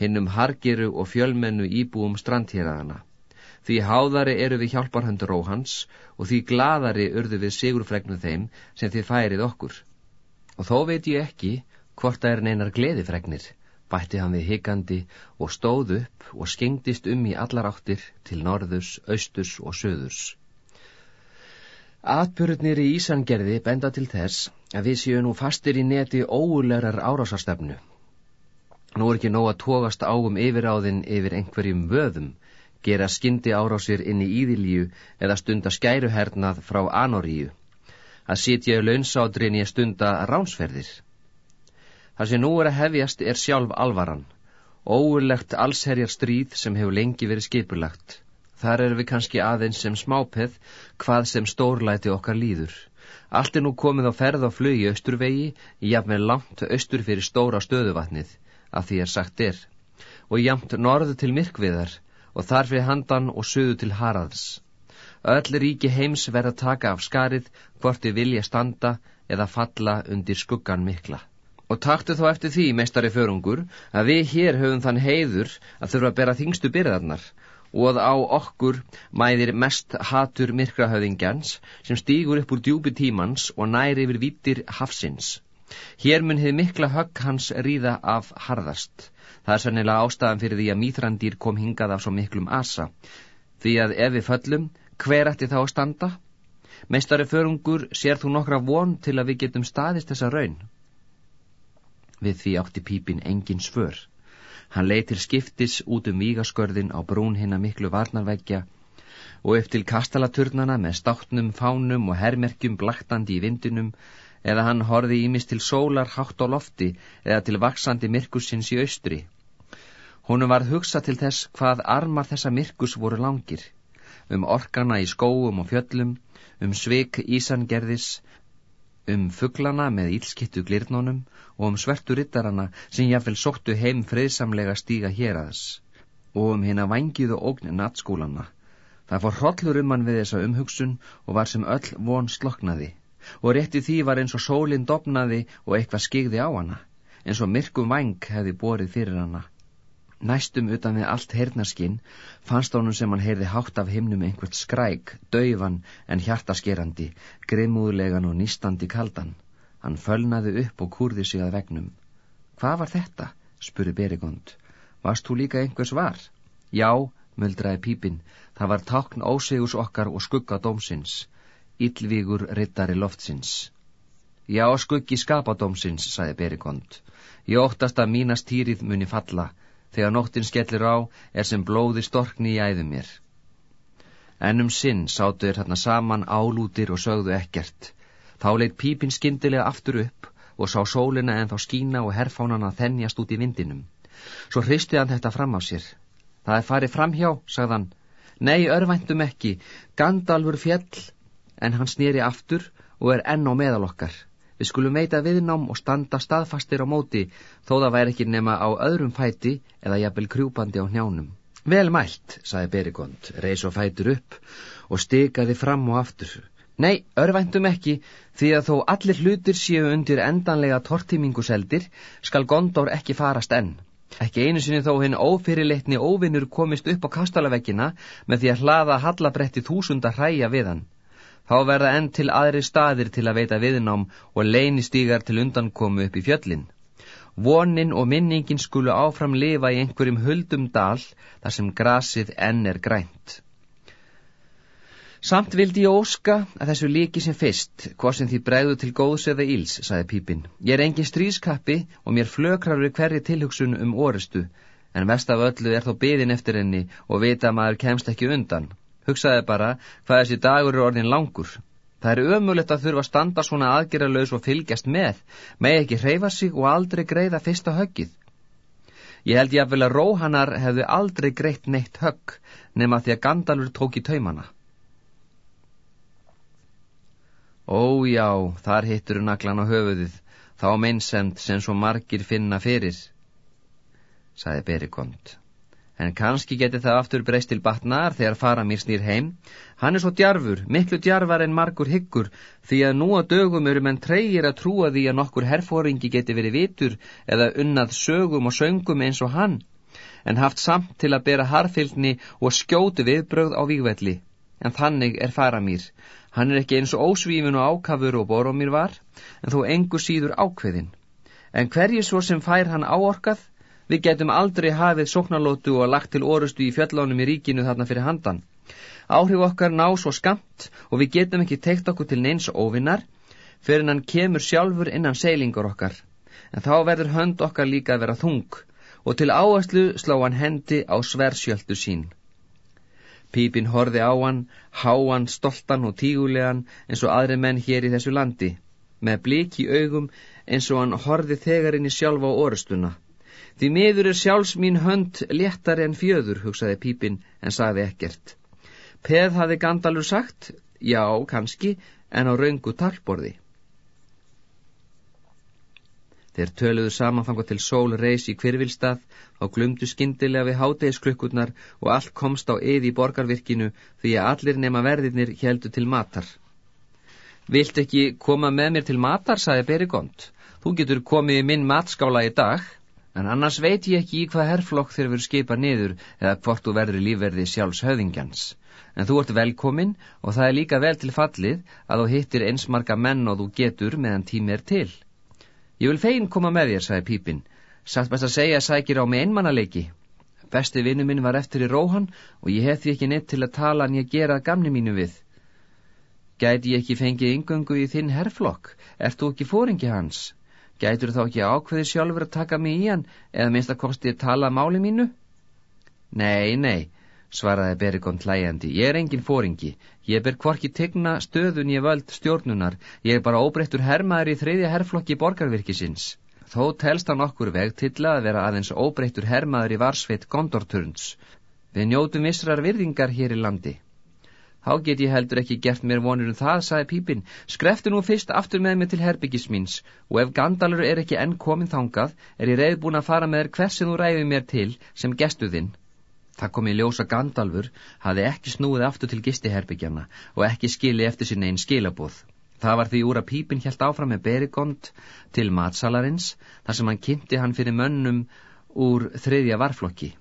hinnum hargiru og fjölmennu íbúum strandhýraðana. Því háðari eru við hjálparhöndur óhans og því gladari urðu við sigurfregnu þeim sem þið færið okkur. Og þó veit ég ekki hvort það er neinar gleðifregnir bætti hann við higandi og stóð upp og skengdist um í allar áttir til norðus, austus og söðus. Atbyrðnir í Ísangerði benda til þess að við séum nú fastir í neti óulegar árásastefnu. Nú er ekki nóg að tógast águm yfiráðin yfir einhverjum vöðum, gera skyndi árásir inn í Íðilíu eða stunda skæruhernað frá Anoríu, að sitja í launsádrin í að stunda ránsferðir. Það sem nú er að hefjast er sjálf alvaran, óurlegt allsherjar stríð sem hefur lengi verið skipulagt. Þar erum við kannski aðeins sem smápeð hvað sem stórlæti okkar líður. Allt er nú komið á ferð á flug í austurvegi, jafnveg langt austur fyrir stóra stöðuvatnið, að því er sagt er, og jamt norðu til myrkviðar og þar fyrir handan og söðu til haraðs. Öll ríki heims verða taka af skarið hvort þið vilja standa eða falla undir skuggan mikla. Og taktu þá eftir því, meistari förungur, að við hér höfum þann heiður að þurfa að bera þingstu byrðarnar og að á okkur mæðir mest hatur myrkrahöðingjans sem stýgur upp úr djúbi tímans og næri yfir vittir hafsins. Hér mun hefði mikla högg hans ríða af harðast. Það er sannilega ástæðan fyrir því að mýþrandýr kom hingað af svo miklum asa. Því að ef við föllum, hver ætti þá að standa? Meistari förungur, sér þú nokkra von til að við getum staðist þessa raun? Við því átti pípin engin svör. Hann leið til skiptis út um vígaskörðin á brún hinn að miklu varnarveggja og eftir kastalaturnana með státtnum, fánum og hermerkjum blaktandi í vindinum eða hann horfi ímis til sólar hátt á lofti eða til vaksandi myrkusins í austri. Húnum varð hugsa til þess hvað armar þessa myrkus voru langir, um orkana í skóum og fjöllum, um sveik ísangerðis, um fugglana með ílskittu glirnónum og um svertu rittarana sem jáfnvel sóttu heim friðsamlega stíga hér aðs og um hérna vangiðu ógn nattskólana. Það fór hrollur um hann við þessa umhugsun og var sem öll von sloknaði og rétti því var eins og sólinn dopnaði og eitthvað skigði á hana eins og myrkum vang hefði borið fyrir hana. Næstum utan við allt heyrnarskinn fannst honum sem hann heyrði hátt af himnum einhvert skræk, dauvan en hjartaskerandi, grimmúðlegan og nýstandi kaldan. Hann fölnaði upp og kurði sig að vegnum. Hvað var þetta? spurði Berigond. Varst þú líka einhvers var? Já, muldraði pípinn, það var tákn ósegus okkar og skugga dómsins. Yllvígur rittari loftsins. Já, skuggi skapadómsins, sagði Berigond. Ég óttast að mínast týrið muni falla þegar nóttin skellir á er sem blóði storkni í æðum mér. Ennum sinn sátu þér hérna saman álútir og sögðu ekkert. Þá leitt pípin skindilega aftur upp og sá sólina en þá skína og herfánana þennjast út í vindinum. Svo hristi hann þetta fram á sér. Það er farið fram hjá, sagðan. Nei, örvæntum ekki, Gandalfur fjell, en hann snýri aftur og er enn á meðal okkar. Við skulum veita viðnám og standa staðfastir á móti þó það væri ekki nema á öðrum fæti eða jafnvel krjúpandi á njánum. Vel mælt, saði Berigond, reys og fætur upp og stikaði fram og aftur. Nei, örvæntum ekki, því að þó allir hlutir séu undir endanlega tortíminguseldir skal Gondor ekki farast enn. Ekki einu sinni þó hinn ófyrirleitni óvinnur komist upp á kastalaveggina með því að hlaða hallabretti þúsunda hræja við hann. Þá verða enn til aðri staðir til að veita viðnám og leynistígar til undankomu upp í fjöllin. Vonin og minningin skulu áfram lifa í einhverjum huldum dal þar sem grasið enn er grænt. Samt vildi ég óska að þessu líki sem fyrst, hvað sem því bregðu til góðs eða íls, saði Pípin. Ég er engin strískappi og mér flökrar við hverri tilhugsun um orustu, en mest af öllu er þó byðin eftir henni og vita að maður kemst ekki undan. Hugsaði bara hvað þessi dagur er orðin langur. Það er ömulegt að þurfa að standa svona aðgerralaus og fylgjast með, með ekki hreyfa sig og aldrei greiða fyrsta höggið. Ég held ég að að Róhanar hefði aldrei greitt neitt högg nema því að Gandalfur tók í taumana. Ó já, þar hittur naglan á höfuðið, þá meinsend sem svo margir finna fyrir, saði Berikond. En kannski geti það aftur breyst til batnar þegar fara mér snýr heim. Hann er svo djarfur, miklu djarfar en margur hyggur, því að nú á dögum eru menn treyir að trúa því að nokkur herfóringi geti verið vitur eða unnað sögum og söngum eins og hann, en haft samt til að bera harfylgni og skjótu viðbröð á výgvelli. En þannig er fara mér. Hann er ekki eins og ósvífin og ákafur og boromir var, en þó engu síður ákveðin. En hverju svo sem fær hann áorkað, Við getum aldrei hafið sóknarlótu og lagt til orustu í fjöllánum í ríkinu þarna fyrir handan. Áhrif okkar ná svo skamt og við getum ekki teikt okkur til neins óvinnar fyrir hann kemur sjálfur innan seilingur okkar. En þá verður hönd okkar líka að vera þung og til áherslu slá hann hendi á sversjöldu sín. Pípin horfi á hann, háan, stoltan og tígulegan eins og aðri menn hér í þessu landi, með blík í augum eins og hann horfi þegar inn í sjálfa orustuna. Því miður er sjálfs mín hönd léttari en fjöður, hugsaði Pípin, en sagði ekkert. Peð hafi Gandalur sagt, já, kannski, en á raungu talborði. Þeir töluðu samanfanga til sól reys í kvirvilstað, þá glumdu skindilega við hátegisklukkurnar og allt komst á yði í borgarvirkinu því að allir nema verðirnir heldu til matar. Vilt ekki koma með mér til matar, sagði Berigond. Þú getur komið í minn matskála í dag en annars veit ég ekki í hvað herrflokk þeir veru skipa niður eða hvort þú verður lífverði sjálfs höfðingjans. En þú ert velkomin og það er líka vel til fallið að þú hittir einsmarga menn og þú getur meðan tími er til. Ég vil fegin koma með þér, sagði Pípin. Satt best að segja sækir á mig einmannaleiki. Besti vinnu minn var eftir í róhan og ég hef því ekki neitt til að tala en ég gera gamni mínu við. Gæti ég ekki fengið yngöngu í þinn herrflokk? Ert þú ekki fóringi hans? Gætur þá ekki ákveði sjálfur að taka mig í hann eða minnst að kosti að tala máli mínu? Nei, nei, svaraði Berikon hlæjandi. Ég er engin fóringi. Ég ber kvorki tegna stöðun ég völd stjórnunar. Ég er bara óbreyttur hermaður í þriðja herrflokki borgarvirkisins. Þó telst hann okkur vegtilla að vera aðeins óbreyttur hermaður í varsveit Gondorturns. Við njótum vissrar virðingar hér í landi. Há get ég heldur ekki gert mér vonur um það, saði Pípin. Skreftu nú fyrst aftur með mig til herbyggis míns og ef Gandalur er ekki enn komin þangað, er ég reyðbúin að fara með þér hversin þú ræði mér til sem gestuðinn. Það kom í ljósa Gandalfur, hafi ekki snúið aftur til gistiherbyggjana og ekki skili eftir sinna einn skilabóð. Það var því úr að Pípin helt áfram með Berigond til matsalarins, þar sem hann kynnti hann fyrir mönnum úr þriðja varflokki.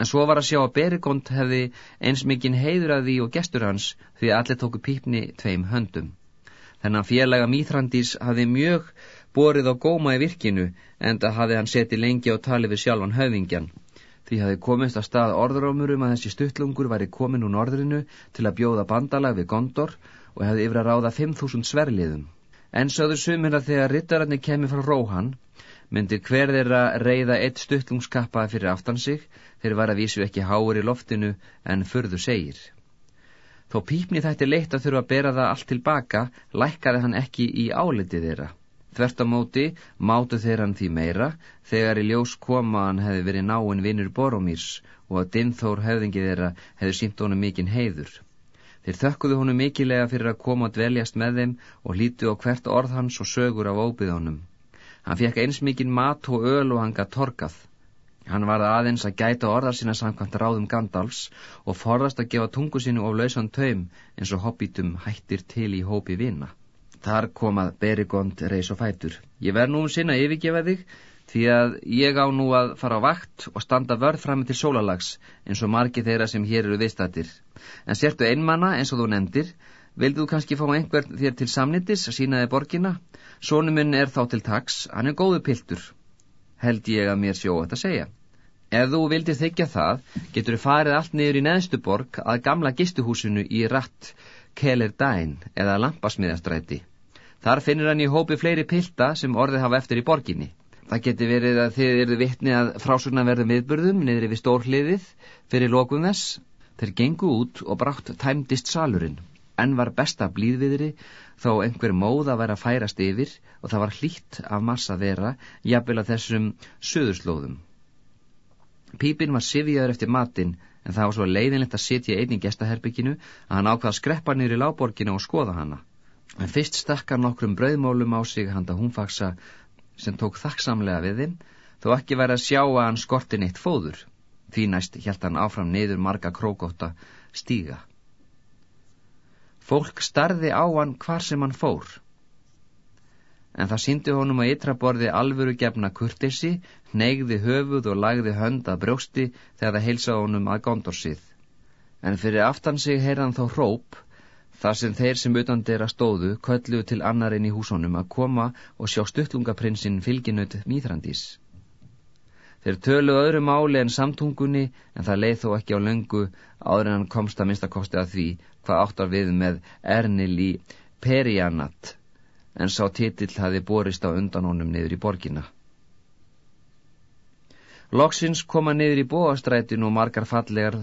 En svo var að sjá að Berigond hefði eins mikinn heiður að því og gestur hans því að allir tóku pípni tveim höndum. Þennan félaga Mýþrandís hafði mjög borið á góma í virkinu en það hafði hann setið lengi á tali við sjálfan höfingjan. Því hafði komist að stað orðurómur um að þessi stuttlungur væri komin úr norðrinu til að bjóða bandalag við Gondor og hefði yfir að ráða 5.000 sverliðum. En söður sumir að þegar rittararnir kemur frá Róhan myndir hver þeirra reyða eitt stuttlungskappa fyrir aftan sig þeir var að vísu ekki háur í loftinu en förðu segir. Þó pípni þætti leitt að þurfa að bera það allt tilbaka, lækkaði hann ekki í álitið þeirra. Þvert á móti mátu þeirra hann því meira þegar í ljós koma hann hefði verið náinn vinnur Boromírs og að Dinþór hefðingi þeirra hefði sínt honum mikinn heiður. Þeir þökkuðu honum mikilega fyrir að koma að dveljast með þeim og hlítu á hvert orð hans og sögur af óbyðunum. Hann fekk eins mikinn mat og öl og hann gað torkað. Hann var aðeins að gæta orðar sína samkvæmt ráðum Gandalfs og forðast að gefa tungu sínu of lausan taum eins og hobbitum hættir til í hópi vina. Þar komað Berigond reys og fætur. Ég verð nú um sinna yfirgefa þig því að ég á nú að fara á vakt og standa vörð fram til sólalags eins og margi þeirra sem hér eru viðstættir. En sértu einmanna eins og þú nefndir, vildu þú kannski fá einhvern þér til samnittis að sínaði borgina? Sónu minn er þá til taks, hann er góðu piltur, held ég að mér sjó þetta segja. Ef þú vildir þykja það, getur þú farið allt niður í neðstu borg að gamla gistuhúsinu í Ratt, Keller Dæn eða Lampasmiðastræti. Þar finnir hann í hópi fleiri pilta sem orðið hafa eftir í borginni. Það getur verið að þið eruð vittni að frásugna verðum viðburðum niður yfir stórhliðið fyrir lokum þess. Þeir gengu út og brátt tæmdist salurinn. En var besta blíðviðri þó einhver móða væri að færast yfir og það var hlýtt af massa vera, jafnvel að þessum söðurslóðum. Pípin var sifjaður eftir matinn, en það var svo leiðinlegt að sitja einn í gestaherbygginu að hann ákvaða að skreppa nýri láborginu og skoða hana. En fyrst stakkar nokkrum brauðmólum á sig handa húnfaksa sem tók þakksamlega við þinn, þó ekki væri að sjá að hann skorti neitt fóður. Því næst hjælt hann áfram niður marga krókóta stíga. Fólk starði á hann hvar sem hann fór. En það síndi honum að ytra borði alvöru gefna kurtesi, neigði höfuð og lagði hönd að brjósti þegar það heilsa honum að gondorsið. En fyrir aftan sig heyrðan þá hróp, þar sem þeir sem utan dera stóðu kölluðu til annarinn í húsónum að koma og sjá stuttlungaprinsinn fylginut mýþrandís. Þeir töluðu öðru máli en samtungunni en það leið þó ekki á löngu áður en hann komst að minnstakosti að því hvað áttar við með Ernil í Perianat en sá titill hafi borist á undan honum niður í borgina. Loksins koma niður í bóastrætin og margar fallegar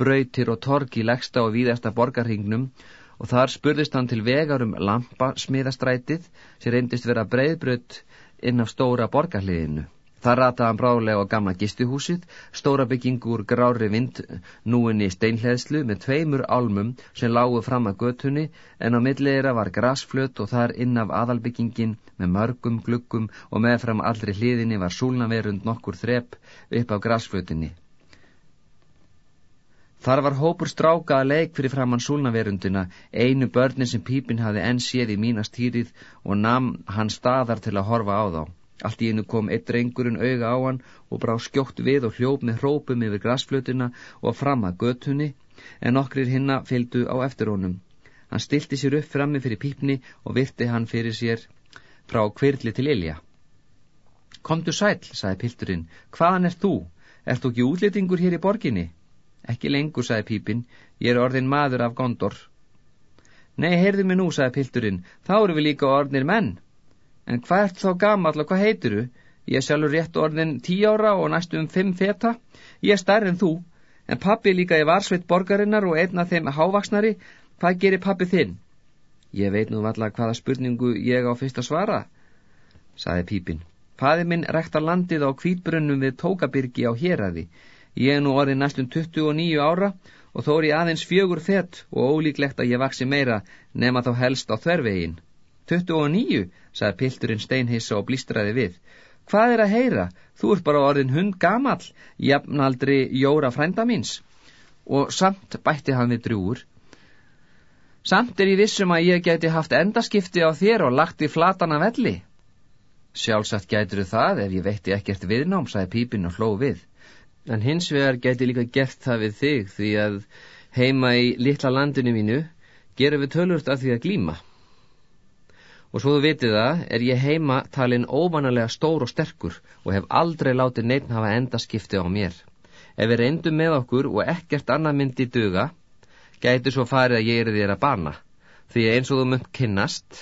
brautir og torg í legsta og víðasta borgarhingnum og þar spurðist hann til vegar um lampasmiðastrætið sem reyndist vera breyðbrödd inn af stóra borgarliðinu. Það rataði hann bráðlega á gamla gistuhúsið, stóra byggingur grári vind núinni steinhleðslu með tveimur álmum sem lágu fram að götunni en á milliðra var grasflöt og þar inn af aðalbyggingin með mörgum gluggum og meðfram allri hliðinni var súlnaverund nokkur þrep upp á grasflötinni. Þar var hópur stráka að leik fyrir framann súlnaverundina, einu börnin sem pípin hafi enn séð í mínastýrið og nam hann staðar til að horfa á þá. Allt í einu kom eitt drengurinn auga á hann og brá skjótt við og hljóp með hrópum yfir grasflötuna og fram að götunni, en okkur hinna fylgdu á eftir honum. Hann stilti sér upp frammi fyrir pípni og virti hann fyrir sér frá kvirli til Ilja. Komdu sæl, sagði pilturinn, hvaðan ert þú? Ert þú ekki útlýtingur hér í borginni? Ekki lengur, sagði pípin, ég er orðin maður af gondor. Nei, heyrðu mig nú, sagði pilturinn, þá eru við líka orðnir menn. En hvað ert þá gamall og hvað heitiru? Ég er sjálfur rétt orðin tí ára og næstum fimm feta. Ég er stærri en þú, en pappi líka í varsveit borgarinnar og einn af þeim hávaksnari. Hvað gerir pappi þinn? Ég veit nú valla hvaða spurningu ég á fyrst að svara, sagði pípin. Faði minn rektar landið á kvítbrunnum við tókabyrgi á héræði. Ég er nú orðið næstum 29 ára og þó er ég aðeins fjögur fett og ólíklegt að ég vaksi meira nema þá helst á þvervegin. 29, sagði pilturinn steinhissa og blístraði við. Hvað er að heyra? Þú ert bara orðin hund gamall, jafnaldri Jóra frænda míns. Og samt bætti hann við drúur. Samt er ég vissum að ég geti haft endaskipti á þér og lagt í flatana velli. Sjálfsagt gætur það ef ég veitti ekkert viðnám, sagði pípinn og hló við en hins vegar gæti líka gert það við þig því að heima í litla landinu mínu gerum við tölvört af því að glíma. Og svo þú vitið það, er ég heima talin óvanalega stór og sterkur og hef aldrei látið neitt hafa endaskipti á mér. Ef við reyndum með okkur og ekkert annað myndi duga, gæti svo farið að ég er þér að bana, því eins og þú mynd kynnast,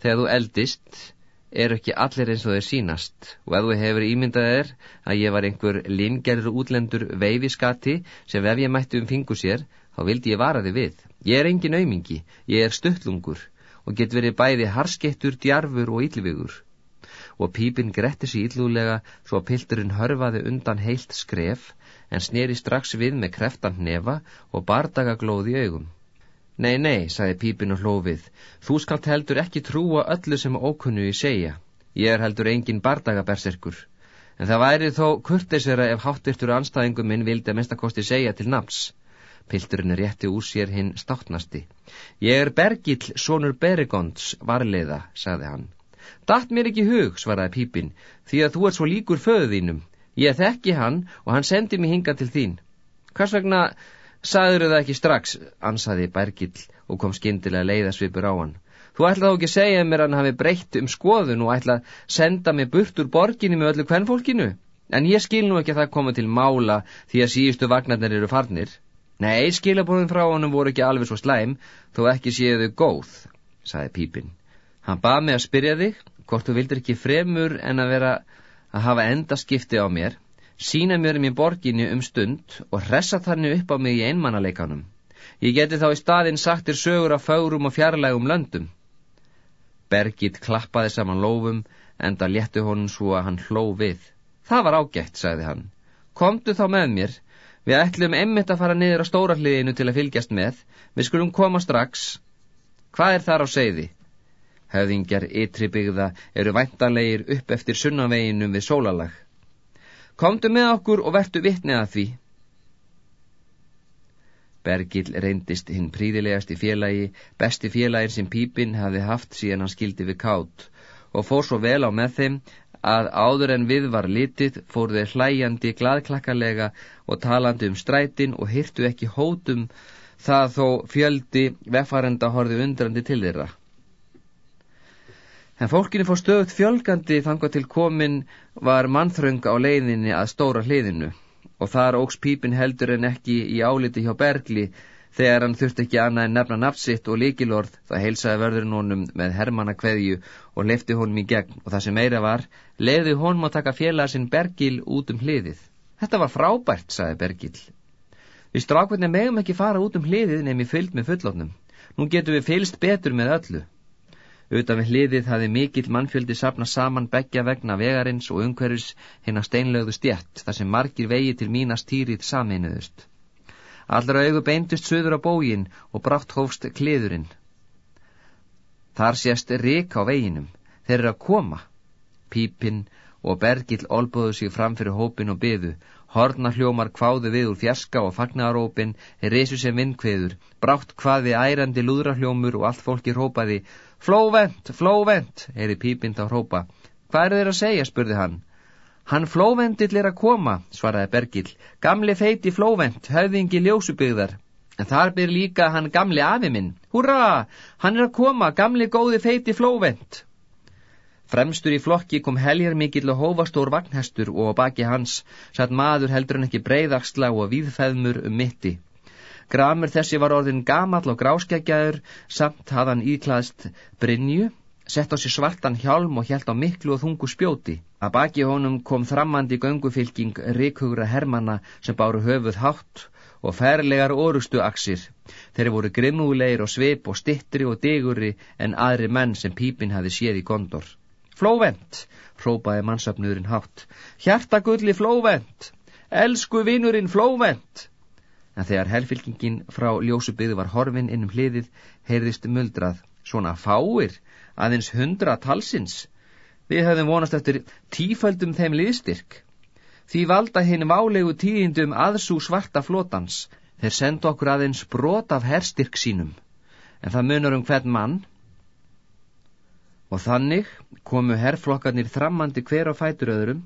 þegar þú eldist, eru ekki allir eins og þeir sínast og ef þú hefur ímyndað er að ég var einhver lingerður útlendur veifiskati sem ef ég mætti um fingu sér þá vildi ég vara þið við. Ég er engin aumingi, ég er stuttlungur og get verið bæði harskettur, djarfur og yllvigur og pípinn gretti sér yllúlega svo að pilturinn hörfaði undan heilt skref en sneri strax við með kreftan nefa og bardaga glóði augum Nei, nei, sagði pípin og hlófið, þú skalt heldur ekki trúa öllu sem ókunnu í segja. Ég er heldur engin bardagaberserkur. En það væri þó kurtisera ef háttirtur anstæðingum minn vildi að mestakosti segja til nafns. Pilturinn rétti úr sér hinn státtnasti. Ég er Bergill, sonur Berigonds, varleiða, sagði hann. Datt mér ekki hug, svaraði pípin, því að þú ert svo líkur föðuðínum. Ég þekki hann og hann sendi mig hinga til þín. Hvers vegna Saður það ekki strax, ansaði Bergill og kom skindilega leiðasvipur á hann. Þú ætlaði ekki segja mér að hann hafi breytt um skoðun og ætla að senda mig burt úr borginni með öllu kvennfólkinu? En ég skil nú ekki að það koma til mála því að síðustu vagnarnir eru farnir. Nei, skilabóðin frá honum voru ekki alveg svo slæm, þó ekki séu þau góð, saði Pípin. Hann bað mig að spyrja þig, hvort þú vildir ekki fremur en að vera að hafa endaskipti á mér, sína mér um í borginni um stund og hressa þannig upp á mig í einmannaleikanum. Ég geti þá í staðinn sagtir sögur af fárum og fjarlægum löndum. Bergit klappaði saman lófum, enda léttu honum svo að hann hló við. Það var ágætt, sagði hann. Komdu þá með mér. Við ætlum emmitt að fara niður á stóra hliðinu til að fylgjast með. Við skulum koma strax. Hvað er þar á segði? Höfðingjar ytri byggða eru væntanlegir upp eftir sunnanveginum við sólalag. Komdu með okkur og vertu vittnið að því. Bergil reyndist hinn príðilegasti félagi, besti félagin sem Pípin hafi haft síðan hann skildi við kátt og fór svo vel á með þeim að áður en við var litið fór þeir hlæjandi gladklakkalega og talandi um strætin og hyrtu ekki hótum það þó fjöldi veffarenda horfi undrandi til þeirra. En fólkinu fór stöðut fjölgandi þanga til komin var mannþröng á leiðinni að stóra hliðinu og þar ógs pípin heldur en ekki í áliti hjá Bergli þegar hann þurfti ekki annað en nefna nafsitt og líkilorð það heilsaði verðurinn honum með hermana kveðju og lefti honum í gegn og það sem meira var, leiði honum að taka félaga sinn Bergil út um hliðið. Þetta var frábært, saði Bergil. Við strákvöldin megum ekki fara út um hliðið nefn í fyllt með fullofnum. Nú getum við fylst betur með öllu. Utan við hliðið hafi mikill mannfjöldi sapna saman begja vegna vegarins og umhverfis hinn að steinlögðu stjætt þar sem margir vegi til mínast týrið saminuðust. Allra augu beintust söður á bógin og brátt hófst kliðurinn. Þar sést rik á veginum. Þeir eru að koma. Pípinn og Bergill olbúðu sig fram fyrir hópin og byðu. Horna hljómar kváðu við úr fjerska og fagnarópin, reysu sem vindkveður. Brátt hvaði ærandi lúðrahljómur og allt fólki rópaði Flóvent, flóvent, heyri pípind á hrópa. Hvað er þeir að segja, spurði hann. Hann flóvendill er að koma, svaraði Bergill. Gamli feiti flóvent, höfðingi ljósubygðar. En þar byr líka hann gamli afi minn. Húra, hann er að koma, gamli góði feiti flóvent. Fremstur í flokki kom heljar mikill og hófastór vagnhestur og á baki hans satt maður heldur en ekki breyðaksla og viðfæðmur um mitti. Gramur þessi var orðin gamall og gráskeggjaður, samt hafðan íklaðst Brynju, sett á sér svartan hjálm og hjælt á miklu og þungu spjóti. Að baki honum kom þrammandi göngufylking ríkugra hermana sem báru höfuð hátt og ferlegar orustu aksir. Þeir voru grimmúlegir og svip og stittri og diguri en aðri menn sem pípin hafi séð í gondor. Flóvent, hrópaði mannsöfnurinn hátt. Hjartagulli flóvent, elsku vinurinn flóvent en þegar helfylkingin frá ljósubyggðu var horfin innum hliðið, heyrðist muldrað, svona fáir, aðeins hundra talsins. Við höfðum vonast eftir tíföldum þeim liðstyrk. Því valda hinn válegu tíðindum aðsú svarta flótans, þeir sendu okkur aðeins brot af herstyrk sínum, en það munur um hvern mann. Og þannig komu herrflokkarnir þrammandi hver á fætur öðrum,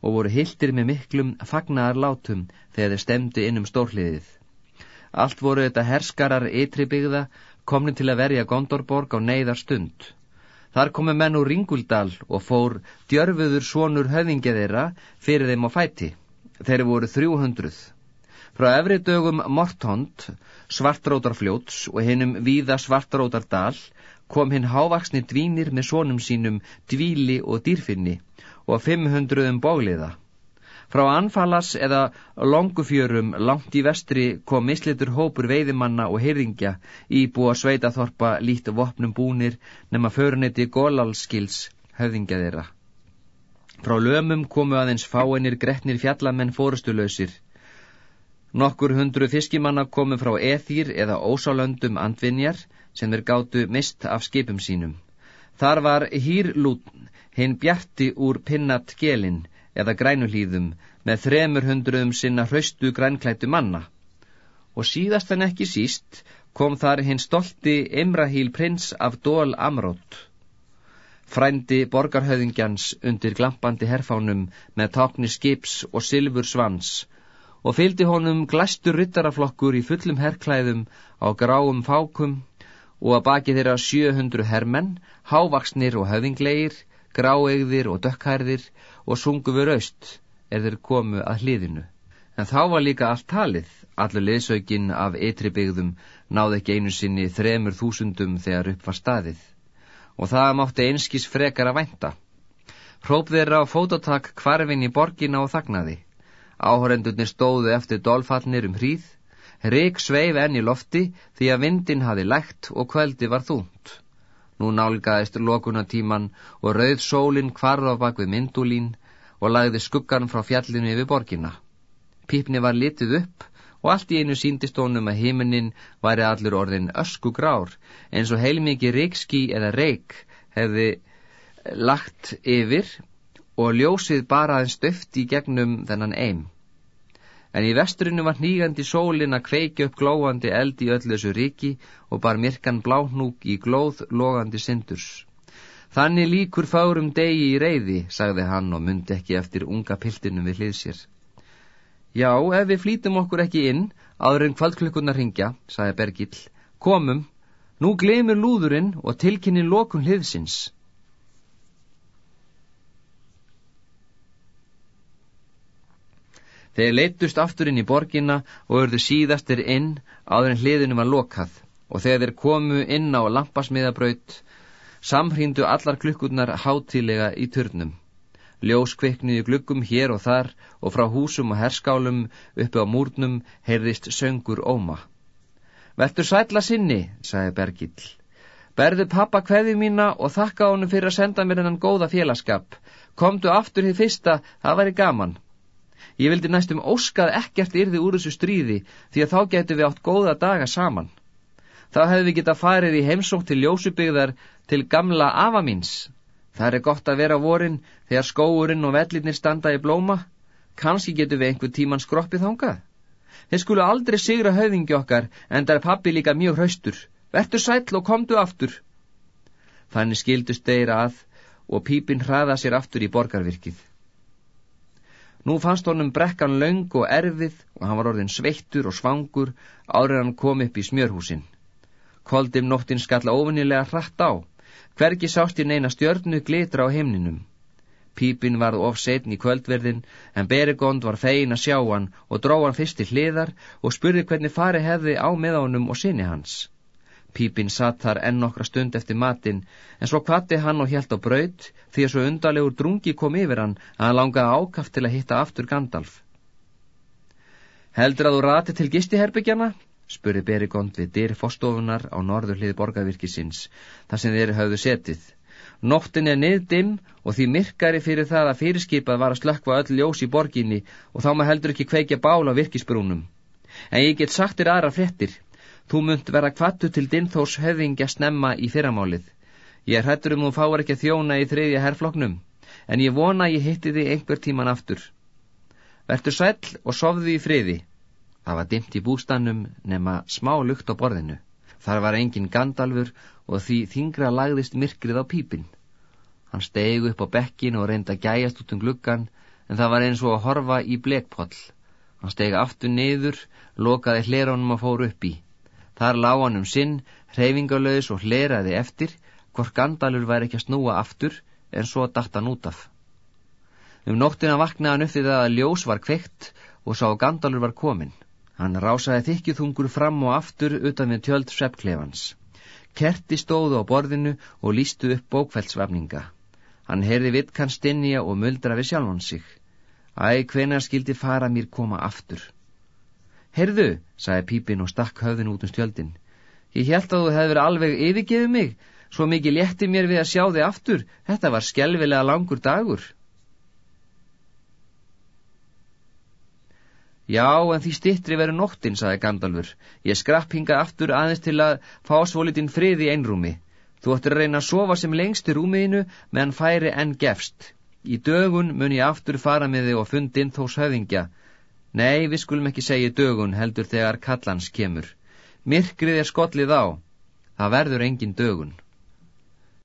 og voru hildir með miklum fagnarlátum þegar þeir stemdi inn um stórliðið. Allt voru þetta herskarar ytri byggða komni til að verja Gondorborg á neyðar stund. Þar komu menn úr Ringuldal og fór djörfuður svonur höfingja þeirra fyrir þeim á fæti. Þeir voru 300. Frá efri dögum Mortond, svartrótarfljóts og hinnum víða svartrótardal kom hinn hávaksni dvínir með svonum sínum dvíli og dýrfinni og 500 um bógliða. Frá anfalas eða longufjörum langt í vestri kom mislitur hópur veiðimanna og hyrðingja í búa sveitaþorpa líkt vopnum búnir nema föruneti gólalskils höfðingja þeirra. Frá lömum komu aðeins fáinir gretnir fjallamenn fórustulöysir. Nokkur hundru fiskimanna komu frá eþýr eða ósálöndum andvinjar sem þeir gáttu mist af skipum sínum. Þar var hýrlútn hinn bjarti úr pinnat gelin eða grænuhlýðum með þremur hundruðum sinna hraustu grænklættu manna. Og síðast en ekki síst kom þar hinn stolti Imrahíl prins af Dól Amrótt. Frændi borgarhauðingjans undir glampandi herfánum með takni skips og silfur svans og fylgdi honum glæstur ryttaraflokkur í fullum herrklæðum á gráum fákum og að baki þeirra 700 hermenn, hávaksnir og höfinglegir, gráegðir og dökkhærðir og sungu við raust er þeir komu að hliðinu. En þá var líka allt talið, allur liðsaukinn af ytri byggðum náði ekki einu sinni þremur þúsundum þegar upp var staðið. Og það mátti einskís frekar að vænta. Hróp þeirra á fótotak kvarfin í borgina og þagnaði. Áhorendunni stóðu eftir dolfallnir um hríð. Rík sveif enn í lofti því að vindin hafi lægt og kvöldi var þúnt. Nú nálgæðist lokunatíman og rauð sólinn kvarð á bak við myndulín og lagði skuggan frá fjallinu yfir borgina. Pípni var litið upp og allt í einu síndist honum að himinin væri allur orðin ösku grár eins og heilmikið reikski eða reik hefði lagt yfir og ljósið bara aðeins stöft í gegnum þennan eim. En í vestrinu var nýgandi sólin að kveiki upp glóandi eld í öllu þessu ríki og bar myrkan bláhnúk í glóð logandi syndurs. Þannig líkur fárum degi í reyði, sagði hann og myndi ekki eftir unga piltinum við hlið sér. Já, ef við flýtum okkur ekki inn, áður en kvaldklukkunar ringja, sagði Bergill, komum, nú glemur lúðurinn og tilkynni lokun hliðsins. Þeir leittust aftur inn í borginna og örðu síðastir inn áður en hliðinu var lokað og þegar þeir komu inn á lampasmiðabraut samhrýndu allar klukkurnar hátilega í törnum. Ljós kvikniði glukkum hér og þar og frá húsum og herskálum uppi á múrnum heyrðist söngur óma. Vertur sætla sinni, sagði Bergill. Berðu pappa kveði mína og þakka honum fyrir að senda mér hennan góða félagskap. Komdu aftur því fyrsta, það væri gaman. Ég vildi næstum óskað ekkert yrði úr þessu stríði því að þá getur við átt góða daga saman. Þá hefðu við geta farið í heimsók til ljósubygðar til gamla afa míns. Það er gott að vera vorin þegar skóurinn og vellinir standa í blóma. Kanski getur við einhver tíman skroppið þangað. Þeir skulu aldrei sigra höfðingi okkar en það er pappi líka mjög hraustur. Vertu sætl og komdu aftur. Þannig skildust þeir að og pípinn hraða sér aftur í borgarvirkið. Nú fannst honum brekkan laung og erfið og hann var orðin sveittur og svangur árið hann kom upp í smjörhúsin. Koldim nóttin skalla ofinilega hratt á. Hvergi sást í neina stjörnu glitra á heimninum. Pípin varð of setn í kvöldverðin en Berigond var fegin að sjá hann og dró hann fyrst til hliðar og spurði hvernig fari hefði á með honum og sinni hans. Pípin satt þar enn nokkra stund eftir matinn, en svo kvatti hann og helt á braut, því að svo undalegur drungi kom yfir hann að hann langaði ákaft til að hitta aftur Gandalf. Heldur að þú rati til gistiherbyggjana? spurði Berigond við dyr fórstofunar á norður hlið borgarvirkisins, þar sem þeir hafðu setið. Nóttin er niðdimm og því myrkari fyrir það að fyrirskipað var að slökkva öll ljós í borginni og þá maður heldur ekki kveikja bál á virkisbrúnum. En ég get sagt þér aðra frettir. Þú munt vera kvattu til Dinþós höfingja snemma í fyrramálið. Ég hrættur um þú fáar ekki að þjóna í þriðja herrfloknum, en ég vona að ég hitti þig einhver tíman aftur. Vertu sæll og sofðu í friði. Það var dimt í bústannum nema smá lukt á borðinu. Þar var engin gandalfur og því þingra lagðist myrkrið á pípin. Hann stegi upp á bekkin og reynda að gæjast út um gluggan, en það var eins og að horfa í blekpoll. Hann stegi aftur niður, lokaði hlerónum og fór upp í. Þar lág hann um sinn, hreyfingalöðis og hleraði eftir, hvort Gandalur væri ekki að snúa aftur, en svo datt hann út af. Um nóttina vaknaði hann upp því það að ljós var kveikt og sá Gandalur var komin. Hann rásaði þykjuþungur fram og aftur utan við tjöld sveppklefans. Kerti stóðu á borðinu og lístu upp bókveldsvafninga. Hann heyrði vittkannstinnja og muldra við sjálfan sig. Æ, hvenar skildi fara mér koma aftur? Heyrðu, sagði Pípin og stakk höfðin út um stjöldin. Ég held að þú hefði verið alveg yfirgeðið mig, svo mikið létti mér við að sjá þig aftur. Þetta var skelvilega langur dagur. Já, en því stittri veru nóttin, sagði Gandalfur. Ég skrapp hingað aftur aðeins til að fá svolítinn frið í einrúmi. Þú ættir að reyna að sofa sem lengst í rúmiðinu meðan færi enn gefst. Í dögun mun ég aftur fara með þig og fundin þós höfingja. Nei, við skulum ekki segja dögun heldur þegar kallans kemur. Myrkrið er skollið á. Það verður engin dögun.